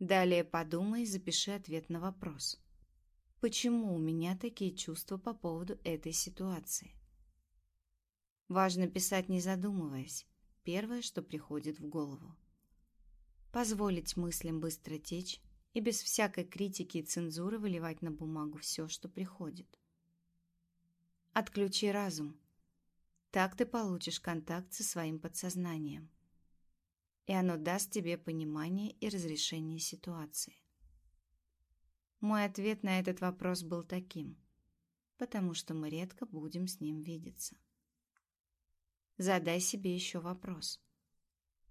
Далее подумай и запиши ответ на вопрос. Почему у меня такие чувства по поводу этой ситуации? Важно писать не задумываясь, первое, что приходит в голову. Позволить мыслям быстро течь и без всякой критики и цензуры выливать на бумагу все, что приходит. Отключи разум. Так ты получишь контакт со своим подсознанием. И оно даст тебе понимание и разрешение ситуации. Мой ответ на этот вопрос был таким, потому что мы редко будем с ним видеться. Задай себе еще вопрос.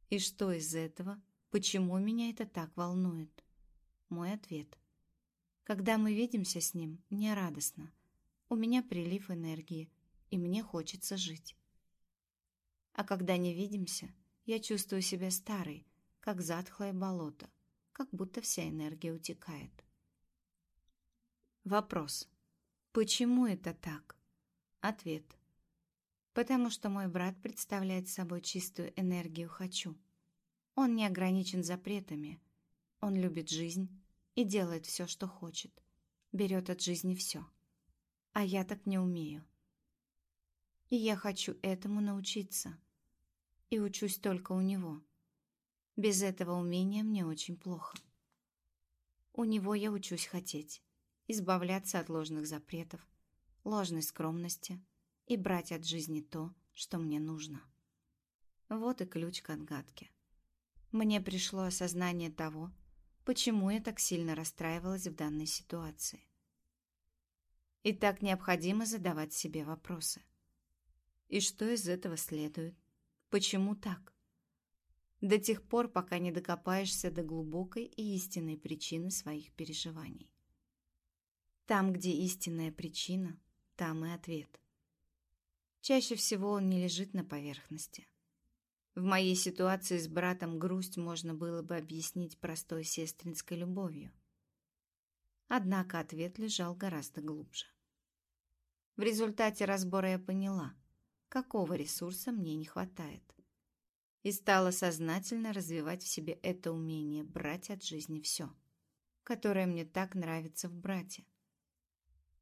И что из этого, почему меня это так волнует? Мой ответ. Когда мы видимся с ним, мне радостно. У меня прилив энергии, и мне хочется жить. А когда не видимся, я чувствую себя старой, как затхлое болото, как будто вся энергия утекает. Вопрос. Почему это так? Ответ. Потому что мой брат представляет собой чистую энергию «хочу». Он не ограничен запретами. Он любит жизнь и делает все, что хочет. Берет от жизни все. А я так не умею. И я хочу этому научиться. И учусь только у него. Без этого умения мне очень плохо. У него я учусь хотеть, избавляться от ложных запретов, ложной скромности и брать от жизни то, что мне нужно. Вот и ключ к отгадке. Мне пришло осознание того, почему я так сильно расстраивалась в данной ситуации. И так необходимо задавать себе вопросы. И что из этого следует? Почему так? До тех пор, пока не докопаешься до глубокой и истинной причины своих переживаний. Там, где истинная причина, там и ответ. Чаще всего он не лежит на поверхности. В моей ситуации с братом грусть можно было бы объяснить простой сестринской любовью. Однако ответ лежал гораздо глубже. В результате разбора я поняла, какого ресурса мне не хватает. И стала сознательно развивать в себе это умение брать от жизни все, которое мне так нравится в брате.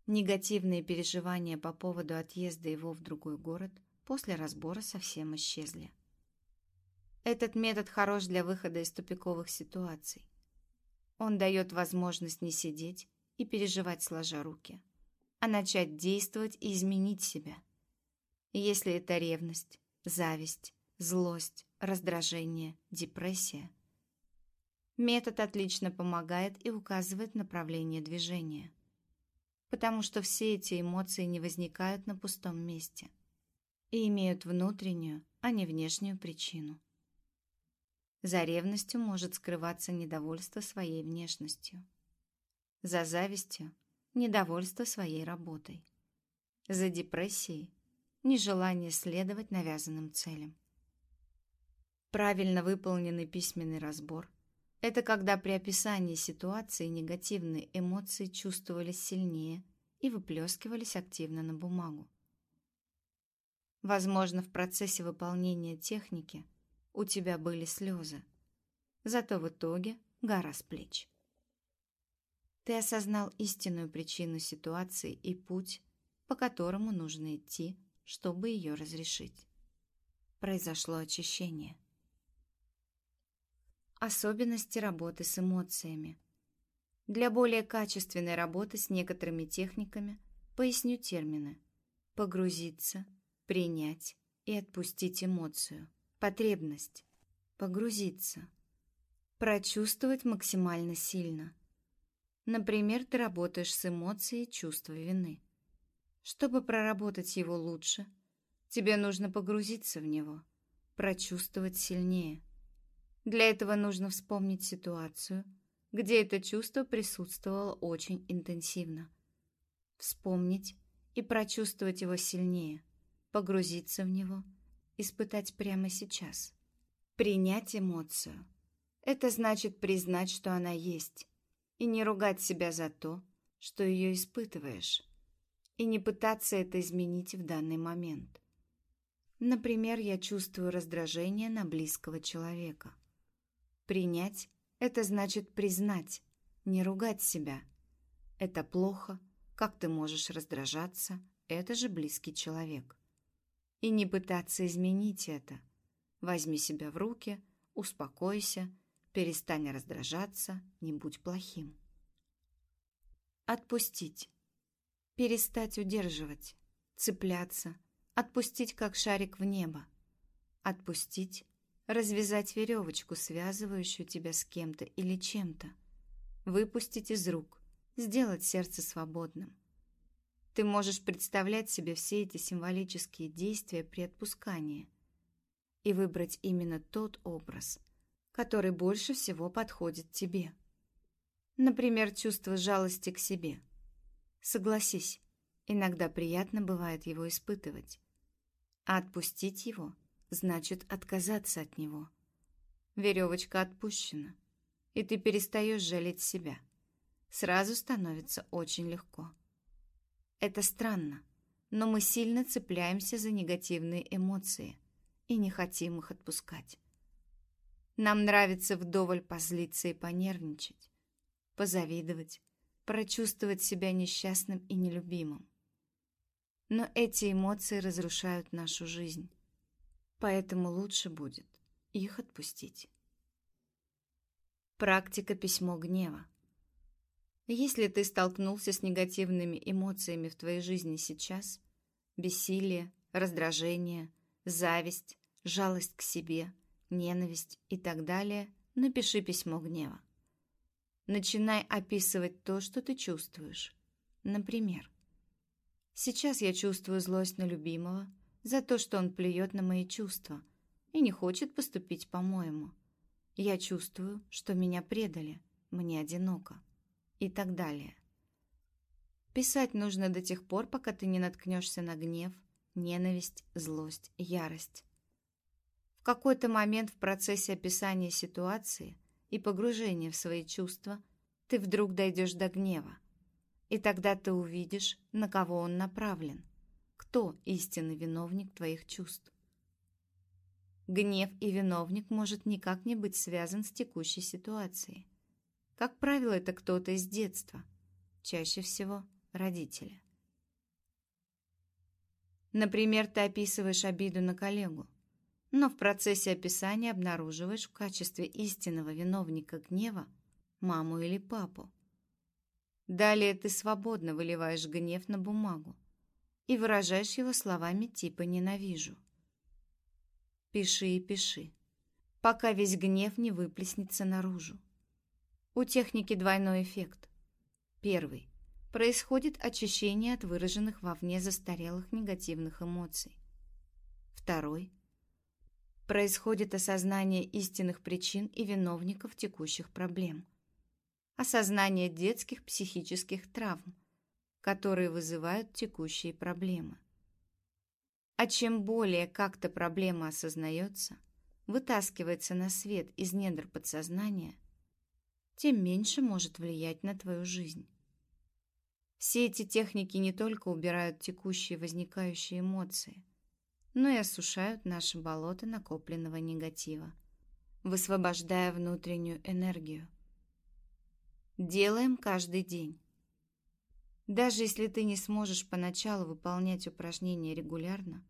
Негативные переживания по поводу отъезда его в другой город после разбора совсем исчезли. Этот метод хорош для выхода из тупиковых ситуаций. Он дает возможность не сидеть и переживать сложа руки, а начать действовать и изменить себя – если это ревность, зависть, злость, раздражение, депрессия. Метод отлично помогает и указывает направление движения. Потому что все эти эмоции не возникают на пустом месте и имеют внутреннюю, а не внешнюю причину. За ревностью может скрываться недовольство своей внешностью. За завистью – недовольство своей работой. За депрессией нежелание следовать навязанным целям. Правильно выполненный письменный разбор – это когда при описании ситуации негативные эмоции чувствовались сильнее и выплескивались активно на бумагу. Возможно, в процессе выполнения техники у тебя были слезы, зато в итоге гора с плеч. Ты осознал истинную причину ситуации и путь, по которому нужно идти – чтобы ее разрешить. Произошло очищение. Особенности работы с эмоциями. Для более качественной работы с некоторыми техниками поясню термины «погрузиться», «принять» и «отпустить эмоцию», «потребность», «погрузиться», «прочувствовать максимально сильно». Например, ты работаешь с эмоцией чувства вины. Чтобы проработать его лучше, тебе нужно погрузиться в него, прочувствовать сильнее. Для этого нужно вспомнить ситуацию, где это чувство присутствовало очень интенсивно. Вспомнить и прочувствовать его сильнее, погрузиться в него, испытать прямо сейчас. Принять эмоцию – это значит признать, что она есть, и не ругать себя за то, что ее испытываешь и не пытаться это изменить в данный момент. Например, я чувствую раздражение на близкого человека. Принять – это значит признать, не ругать себя. Это плохо, как ты можешь раздражаться, это же близкий человек. И не пытаться изменить это. Возьми себя в руки, успокойся, перестань раздражаться, не будь плохим. Отпустить. Перестать удерживать, цепляться, отпустить как шарик в небо. Отпустить, развязать веревочку, связывающую тебя с кем-то или чем-то. Выпустить из рук, сделать сердце свободным. Ты можешь представлять себе все эти символические действия при отпускании и выбрать именно тот образ, который больше всего подходит тебе. Например, чувство жалости к себе. Согласись, иногда приятно бывает его испытывать. А отпустить его значит отказаться от него. Веревочка отпущена, и ты перестаешь жалеть себя. Сразу становится очень легко. Это странно, но мы сильно цепляемся за негативные эмоции и не хотим их отпускать. Нам нравится вдоволь позлиться и понервничать, позавидовать, прочувствовать себя несчастным и нелюбимым. Но эти эмоции разрушают нашу жизнь, поэтому лучше будет их отпустить. Практика письмо гнева. Если ты столкнулся с негативными эмоциями в твоей жизни сейчас, бессилие, раздражение, зависть, жалость к себе, ненависть и так далее, напиши письмо гнева. Начинай описывать то, что ты чувствуешь. Например, «Сейчас я чувствую злость на любимого за то, что он плюет на мои чувства и не хочет поступить по-моему. Я чувствую, что меня предали, мне одиноко» и так далее. Писать нужно до тех пор, пока ты не наткнешься на гнев, ненависть, злость, ярость. В какой-то момент в процессе описания ситуации и погружения в свои чувства ты вдруг дойдешь до гнева. И тогда ты увидишь, на кого он направлен, кто истинный виновник твоих чувств. Гнев и виновник может никак не быть связан с текущей ситуацией. Как правило, это кто-то из детства, чаще всего родители. Например, ты описываешь обиду на коллегу, но в процессе описания обнаруживаешь в качестве истинного виновника гнева маму или папу. Далее ты свободно выливаешь гнев на бумагу и выражаешь его словами типа «ненавижу». Пиши и пиши, пока весь гнев не выплеснется наружу. У техники двойной эффект. Первый. Происходит очищение от выраженных вовне застарелых негативных эмоций. Второй. Происходит осознание истинных причин и виновников текущих проблем. Осознание детских психических травм, которые вызывают текущие проблемы. А чем более как-то проблема осознается, вытаскивается на свет из недр подсознания – тем меньше может влиять на твою жизнь. Все эти техники не только убирают текущие возникающие эмоции, но и осушают наши болота накопленного негатива, высвобождая внутреннюю энергию. Делаем каждый день. Даже если ты не сможешь поначалу выполнять упражнения регулярно,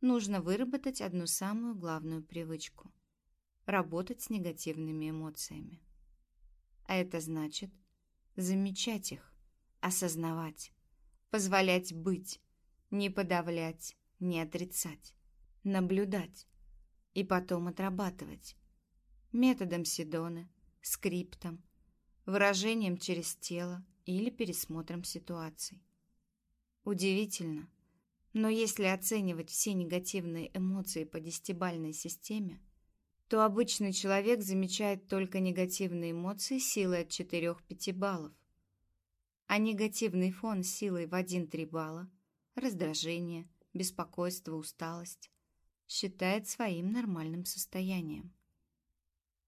нужно выработать одну самую главную привычку – работать с негативными эмоциями. А это значит замечать их, осознавать, позволять быть, не подавлять, не отрицать, наблюдать и потом отрабатывать. Методом Сидоны, скриптом, выражением через тело или пересмотром ситуаций. Удивительно, но если оценивать все негативные эмоции по десятибальной системе, то обычный человек замечает только негативные эмоции силой от 4-5 баллов. А негативный фон силой в 1-3 балла, раздражение, беспокойство, усталость, считает своим нормальным состоянием.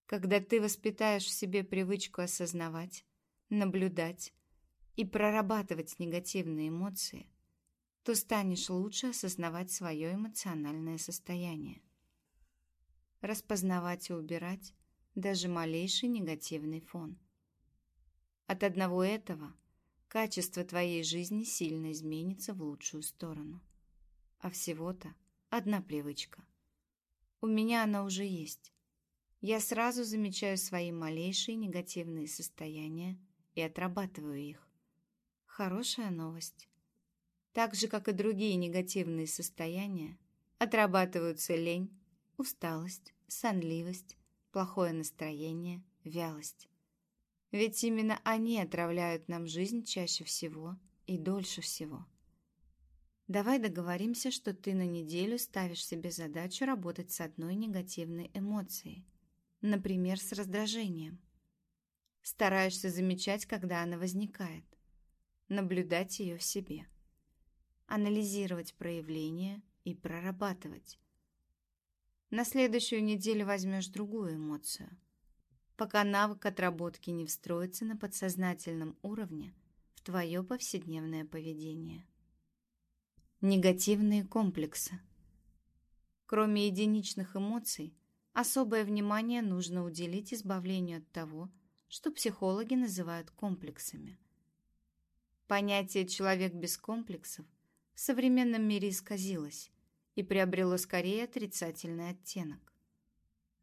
Когда ты воспитаешь в себе привычку осознавать, наблюдать и прорабатывать негативные эмоции, то станешь лучше осознавать свое эмоциональное состояние распознавать и убирать даже малейший негативный фон. От одного этого качество твоей жизни сильно изменится в лучшую сторону. А всего-то одна привычка. У меня она уже есть. Я сразу замечаю свои малейшие негативные состояния и отрабатываю их. Хорошая новость. Так же, как и другие негативные состояния, отрабатываются лень, усталость, сонливость, плохое настроение, вялость. Ведь именно они отравляют нам жизнь чаще всего и дольше всего. Давай договоримся, что ты на неделю ставишь себе задачу работать с одной негативной эмоцией, например, с раздражением. Стараешься замечать, когда она возникает. Наблюдать ее в себе. Анализировать проявления и прорабатывать. На следующую неделю возьмешь другую эмоцию. Пока навык отработки не встроится на подсознательном уровне в твое повседневное поведение. Негативные комплексы. Кроме единичных эмоций, особое внимание нужно уделить избавлению от того, что психологи называют комплексами. Понятие «человек без комплексов» в современном мире исказилось и приобрело скорее отрицательный оттенок.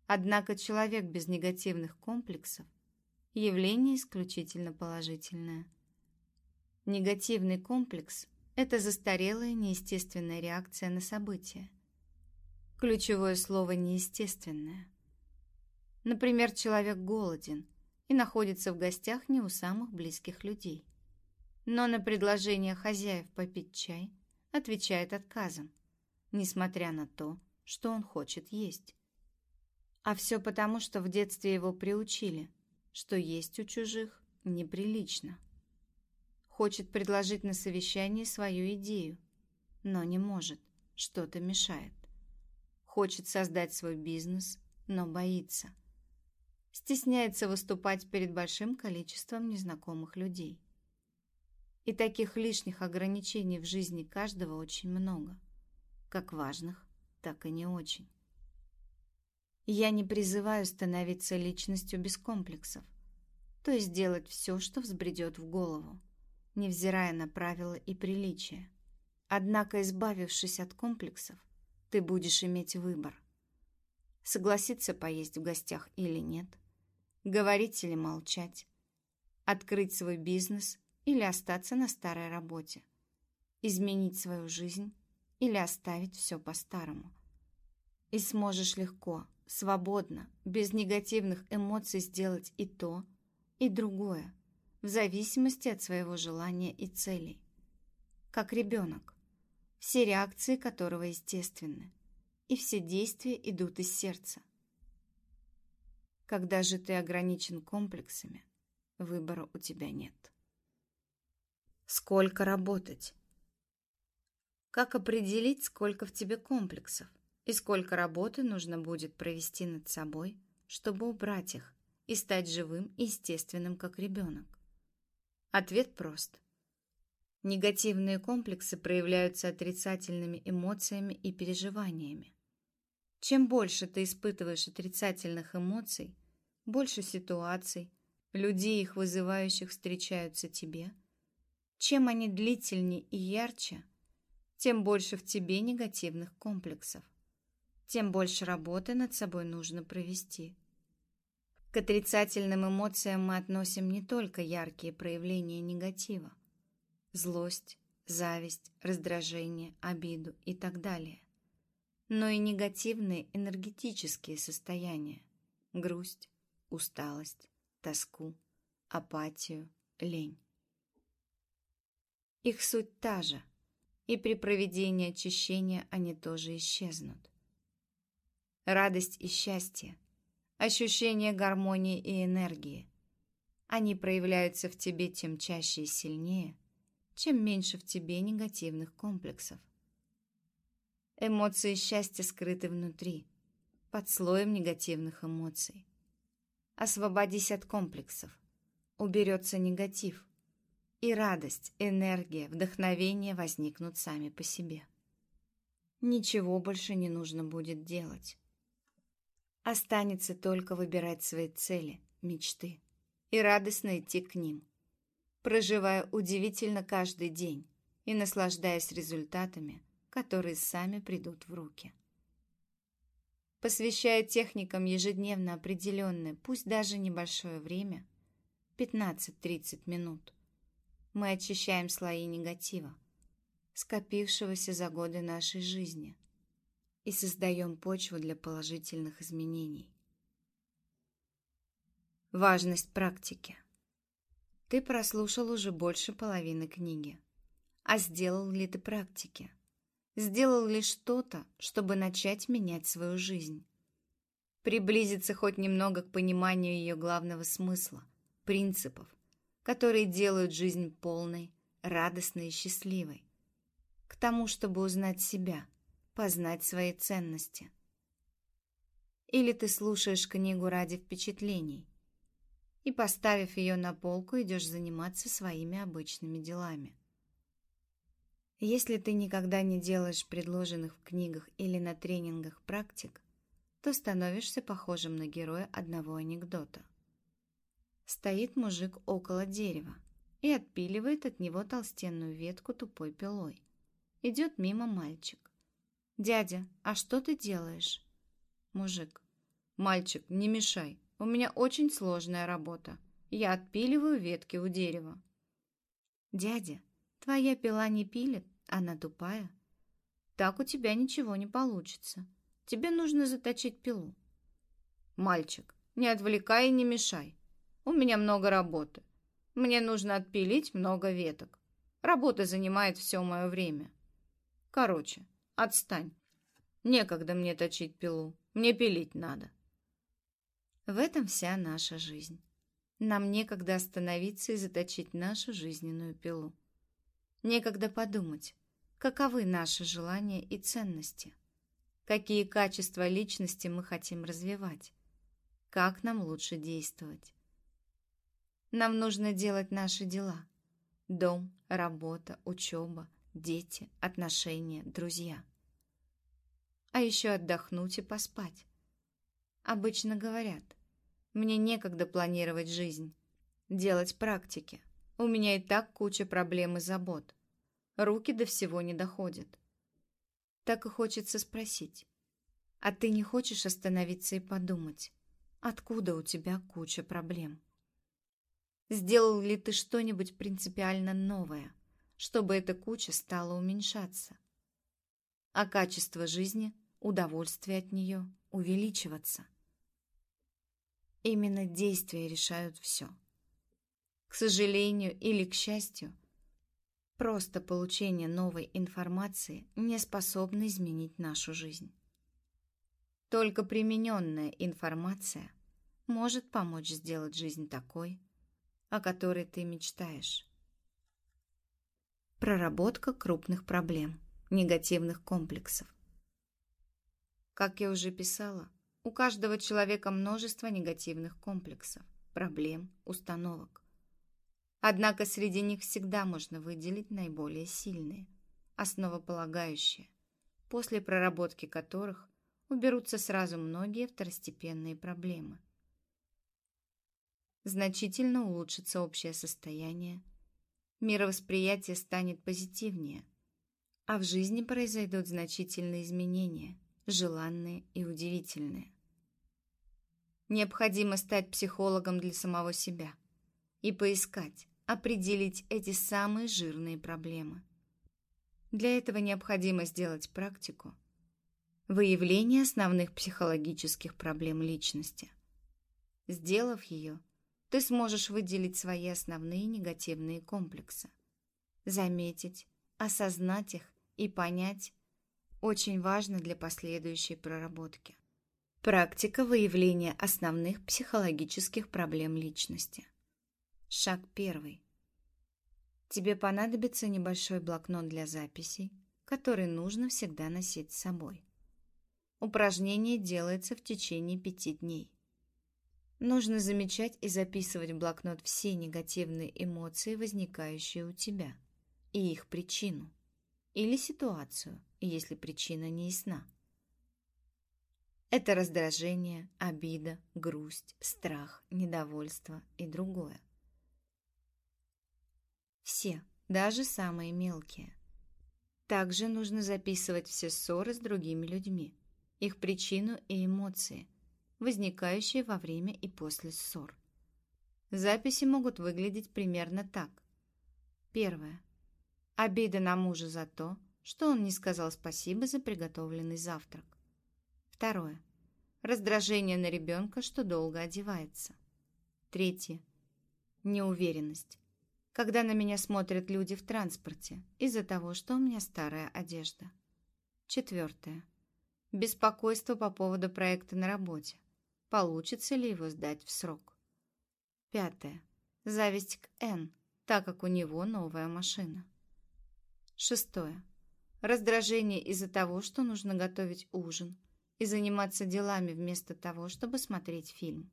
Однако человек без негативных комплексов – явление исключительно положительное. Негативный комплекс – это застарелая неестественная реакция на события. Ключевое слово «неестественное». Например, человек голоден и находится в гостях не у самых близких людей. Но на предложение хозяев попить чай отвечает отказом несмотря на то, что он хочет есть. А все потому, что в детстве его приучили, что есть у чужих неприлично. Хочет предложить на совещании свою идею, но не может, что-то мешает. Хочет создать свой бизнес, но боится. Стесняется выступать перед большим количеством незнакомых людей. И таких лишних ограничений в жизни каждого очень много как важных, так и не очень. Я не призываю становиться личностью без комплексов, то есть делать все, что взбредет в голову, невзирая на правила и приличия. Однако, избавившись от комплексов, ты будешь иметь выбор. Согласиться поесть в гостях или нет, говорить или молчать, открыть свой бизнес или остаться на старой работе, изменить свою жизнь или оставить все по-старому. И сможешь легко, свободно, без негативных эмоций сделать и то, и другое, в зависимости от своего желания и целей. Как ребенок, все реакции которого естественны, и все действия идут из сердца. Когда же ты ограничен комплексами, выбора у тебя нет. Сколько работать? Как определить, сколько в тебе комплексов и сколько работы нужно будет провести над собой, чтобы убрать их и стать живым и естественным, как ребенок? Ответ прост. Негативные комплексы проявляются отрицательными эмоциями и переживаниями. Чем больше ты испытываешь отрицательных эмоций, больше ситуаций, людей, их вызывающих, встречаются тебе, чем они длительнее и ярче – тем больше в тебе негативных комплексов. Тем больше работы над собой нужно провести. К отрицательным эмоциям мы относим не только яркие проявления негатива. Злость, зависть, раздражение, обиду и так далее. Но и негативные энергетические состояния. Грусть, усталость, тоску, апатию, лень. Их суть та же – и при проведении очищения они тоже исчезнут. Радость и счастье, ощущение гармонии и энергии. Они проявляются в тебе тем чаще и сильнее, чем меньше в тебе негативных комплексов. Эмоции счастья скрыты внутри, под слоем негативных эмоций. Освободись от комплексов. Уберется негатив. И радость, энергия, вдохновение возникнут сами по себе. Ничего больше не нужно будет делать. Останется только выбирать свои цели, мечты и радостно идти к ним, проживая удивительно каждый день и наслаждаясь результатами, которые сами придут в руки. Посвящая техникам ежедневно определенное, пусть даже небольшое время, 15-30 минут – мы очищаем слои негатива, скопившегося за годы нашей жизни, и создаем почву для положительных изменений. Важность практики. Ты прослушал уже больше половины книги. А сделал ли ты практики? Сделал ли что-то, чтобы начать менять свою жизнь? Приблизиться хоть немного к пониманию ее главного смысла, принципов, которые делают жизнь полной, радостной и счастливой. К тому, чтобы узнать себя, познать свои ценности. Или ты слушаешь книгу ради впечатлений и, поставив ее на полку, идешь заниматься своими обычными делами. Если ты никогда не делаешь предложенных в книгах или на тренингах практик, то становишься похожим на героя одного анекдота. Стоит мужик около дерева и отпиливает от него толстенную ветку тупой пилой. Идет мимо мальчик. «Дядя, а что ты делаешь?» Мужик. «Мальчик, не мешай, у меня очень сложная работа. Я отпиливаю ветки у дерева». «Дядя, твоя пила не пилит, она тупая. Так у тебя ничего не получится. Тебе нужно заточить пилу». «Мальчик, не отвлекай и не мешай. У меня много работы. Мне нужно отпилить много веток. Работа занимает все мое время. Короче, отстань. Некогда мне точить пилу. Мне пилить надо. В этом вся наша жизнь. Нам некогда остановиться и заточить нашу жизненную пилу. Некогда подумать, каковы наши желания и ценности, какие качества личности мы хотим развивать, как нам лучше действовать. Нам нужно делать наши дела. Дом, работа, учеба, дети, отношения, друзья. А еще отдохнуть и поспать. Обычно говорят, мне некогда планировать жизнь, делать практики. У меня и так куча проблем и забот. Руки до всего не доходят. Так и хочется спросить. А ты не хочешь остановиться и подумать, откуда у тебя куча проблем? Сделал ли ты что-нибудь принципиально новое, чтобы эта куча стала уменьшаться? А качество жизни, удовольствие от нее увеличиваться? Именно действия решают все. К сожалению или к счастью, просто получение новой информации не способно изменить нашу жизнь. Только примененная информация может помочь сделать жизнь такой, о которой ты мечтаешь. Проработка крупных проблем, негативных комплексов. Как я уже писала, у каждого человека множество негативных комплексов, проблем, установок. Однако среди них всегда можно выделить наиболее сильные, основополагающие, после проработки которых уберутся сразу многие второстепенные проблемы – значительно улучшится общее состояние, мировосприятие станет позитивнее, а в жизни произойдут значительные изменения, желанные и удивительные. Необходимо стать психологом для самого себя и поискать, определить эти самые жирные проблемы. Для этого необходимо сделать практику выявления основных психологических проблем личности. Сделав ее, ты сможешь выделить свои основные негативные комплексы. Заметить, осознать их и понять очень важно для последующей проработки. Практика выявления основных психологических проблем личности. Шаг первый. Тебе понадобится небольшой блокнот для записей, который нужно всегда носить с собой. Упражнение делается в течение пяти дней. Нужно замечать и записывать в блокнот все негативные эмоции, возникающие у тебя, и их причину, или ситуацию, если причина не ясна. Это раздражение, обида, грусть, страх, недовольство и другое. Все, даже самые мелкие. Также нужно записывать все ссоры с другими людьми, их причину и эмоции – возникающие во время и после ссор. Записи могут выглядеть примерно так. Первое. Обида на мужа за то, что он не сказал спасибо за приготовленный завтрак. Второе. Раздражение на ребенка, что долго одевается. Третье. Неуверенность. Когда на меня смотрят люди в транспорте из-за того, что у меня старая одежда. Четвертое. Беспокойство по поводу проекта на работе получится ли его сдать в срок. Пятое. Зависть к Н, так как у него новая машина. Шестое. Раздражение из-за того, что нужно готовить ужин и заниматься делами вместо того, чтобы смотреть фильм.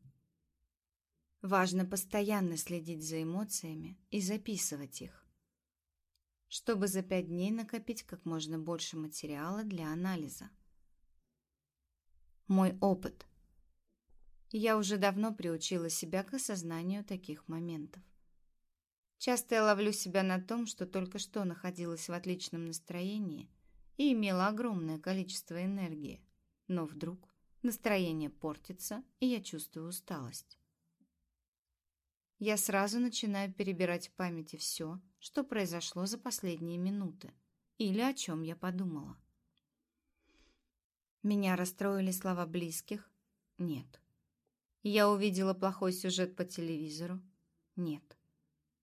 Важно постоянно следить за эмоциями и записывать их, чтобы за пять дней накопить как можно больше материала для анализа. Мой опыт. Я уже давно приучила себя к осознанию таких моментов. Часто я ловлю себя на том, что только что находилась в отличном настроении и имела огромное количество энергии, но вдруг настроение портится, и я чувствую усталость. Я сразу начинаю перебирать в памяти все, что произошло за последние минуты, или о чем я подумала. Меня расстроили слова близких? Нет. Я увидела плохой сюжет по телевизору? Нет.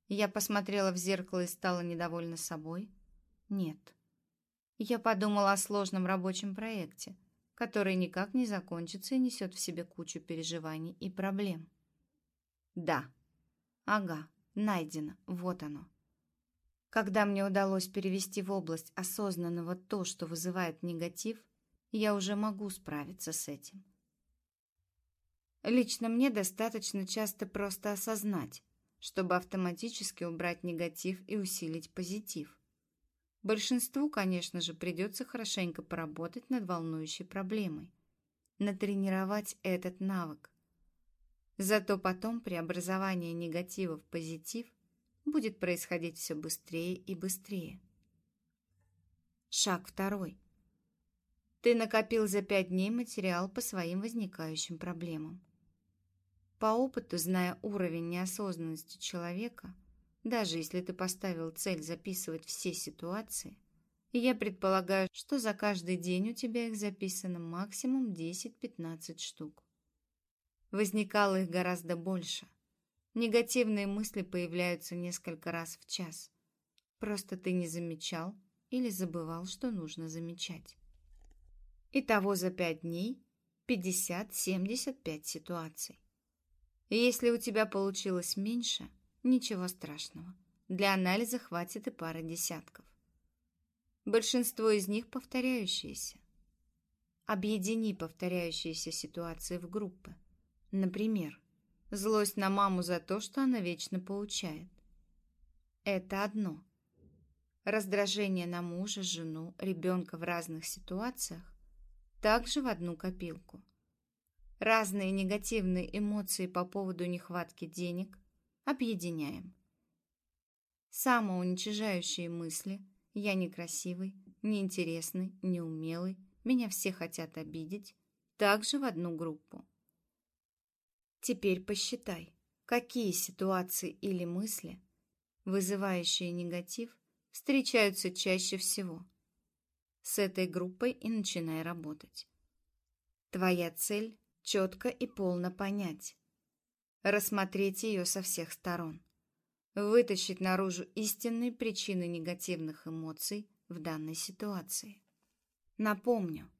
Я посмотрела в зеркало и стала недовольна собой? Нет. Я подумала о сложном рабочем проекте, который никак не закончится и несет в себе кучу переживаний и проблем. Да. Ага, найдено, вот оно. Когда мне удалось перевести в область осознанного то, что вызывает негатив, я уже могу справиться с этим. Лично мне достаточно часто просто осознать, чтобы автоматически убрать негатив и усилить позитив. Большинству, конечно же, придется хорошенько поработать над волнующей проблемой, натренировать этот навык. Зато потом преобразование негатива в позитив будет происходить все быстрее и быстрее. Шаг второй. Ты накопил за пять дней материал по своим возникающим проблемам. По опыту, зная уровень неосознанности человека, даже если ты поставил цель записывать все ситуации, я предполагаю, что за каждый день у тебя их записано максимум 10-15 штук. Возникало их гораздо больше. Негативные мысли появляются несколько раз в час. Просто ты не замечал или забывал, что нужно замечать. Итого за 5 дней 50-75 ситуаций. Если у тебя получилось меньше, ничего страшного. Для анализа хватит и пары десятков. Большинство из них повторяющиеся. Объедини повторяющиеся ситуации в группы. Например, злость на маму за то, что она вечно получает. Это одно. Раздражение на мужа, жену, ребенка в разных ситуациях также в одну копилку – разные негативные эмоции по поводу нехватки денег объединяем. Самоуничижающие мысли «я некрасивый», «неинтересный», «неумелый», «меня все хотят обидеть» также в одну группу. Теперь посчитай, какие ситуации или мысли, вызывающие негатив, встречаются чаще всего. С этой группой и начинай работать. Твоя цель четко и полно понять, рассмотреть ее со всех сторон, вытащить наружу истинные причины негативных эмоций в данной ситуации. Напомню,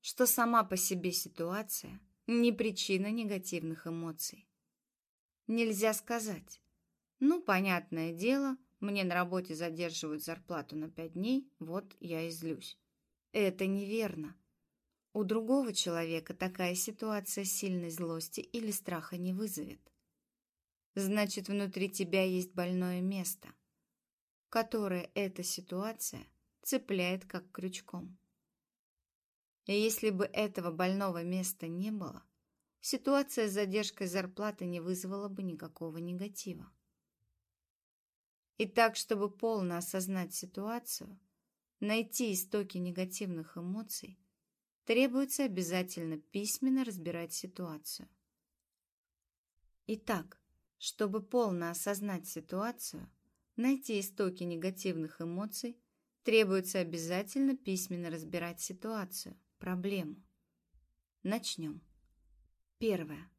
что сама по себе ситуация не причина негативных эмоций. Нельзя сказать, ну, понятное дело, мне на работе задерживают зарплату на пять дней, вот я и злюсь. Это неверно. У другого человека такая ситуация сильной злости или страха не вызовет. Значит, внутри тебя есть больное место, которое эта ситуация цепляет как крючком. И если бы этого больного места не было, ситуация с задержкой зарплаты не вызвала бы никакого негатива. И так, чтобы полно осознать ситуацию, найти истоки негативных эмоций, требуется обязательно письменно разбирать ситуацию. Итак, чтобы полно осознать ситуацию, найти истоки негативных эмоций, требуется обязательно письменно разбирать ситуацию, проблему. Начнем. Первое.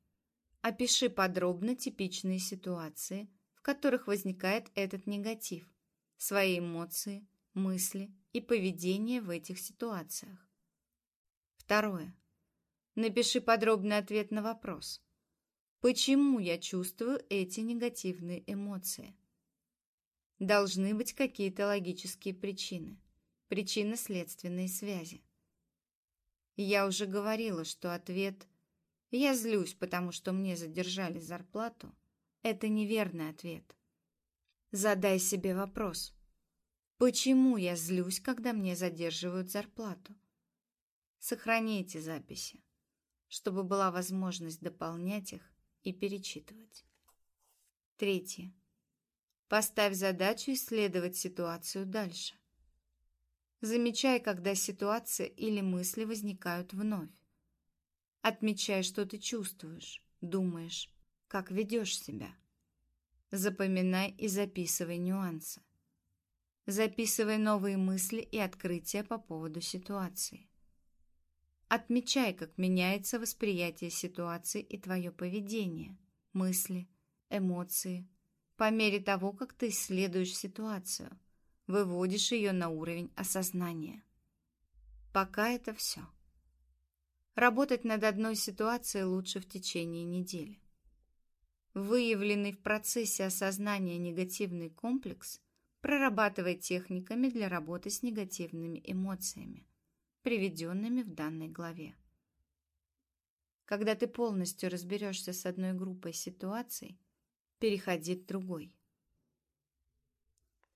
Опиши подробно типичные ситуации, в которых возникает этот негатив, свои эмоции, мысли и поведение в этих ситуациях. Второе. Напиши подробный ответ на вопрос. Почему я чувствую эти негативные эмоции? Должны быть какие-то логические причины, причинно-следственные связи. Я уже говорила, что ответ «я злюсь, потому что мне задержали зарплату» — это неверный ответ. Задай себе вопрос. Почему я злюсь, когда мне задерживают зарплату? Сохрани записи, чтобы была возможность дополнять их и перечитывать. Третье. Поставь задачу исследовать ситуацию дальше. Замечай, когда ситуация или мысли возникают вновь. Отмечай, что ты чувствуешь, думаешь, как ведешь себя. Запоминай и записывай нюансы. Записывай новые мысли и открытия по поводу ситуации. Отмечай, как меняется восприятие ситуации и твое поведение, мысли, эмоции, по мере того, как ты исследуешь ситуацию, выводишь ее на уровень осознания. Пока это все. Работать над одной ситуацией лучше в течение недели. Выявленный в процессе осознания негативный комплекс прорабатывай техниками для работы с негативными эмоциями, приведенными в данной главе. Когда ты полностью разберешься с одной группой ситуаций, переходи к другой.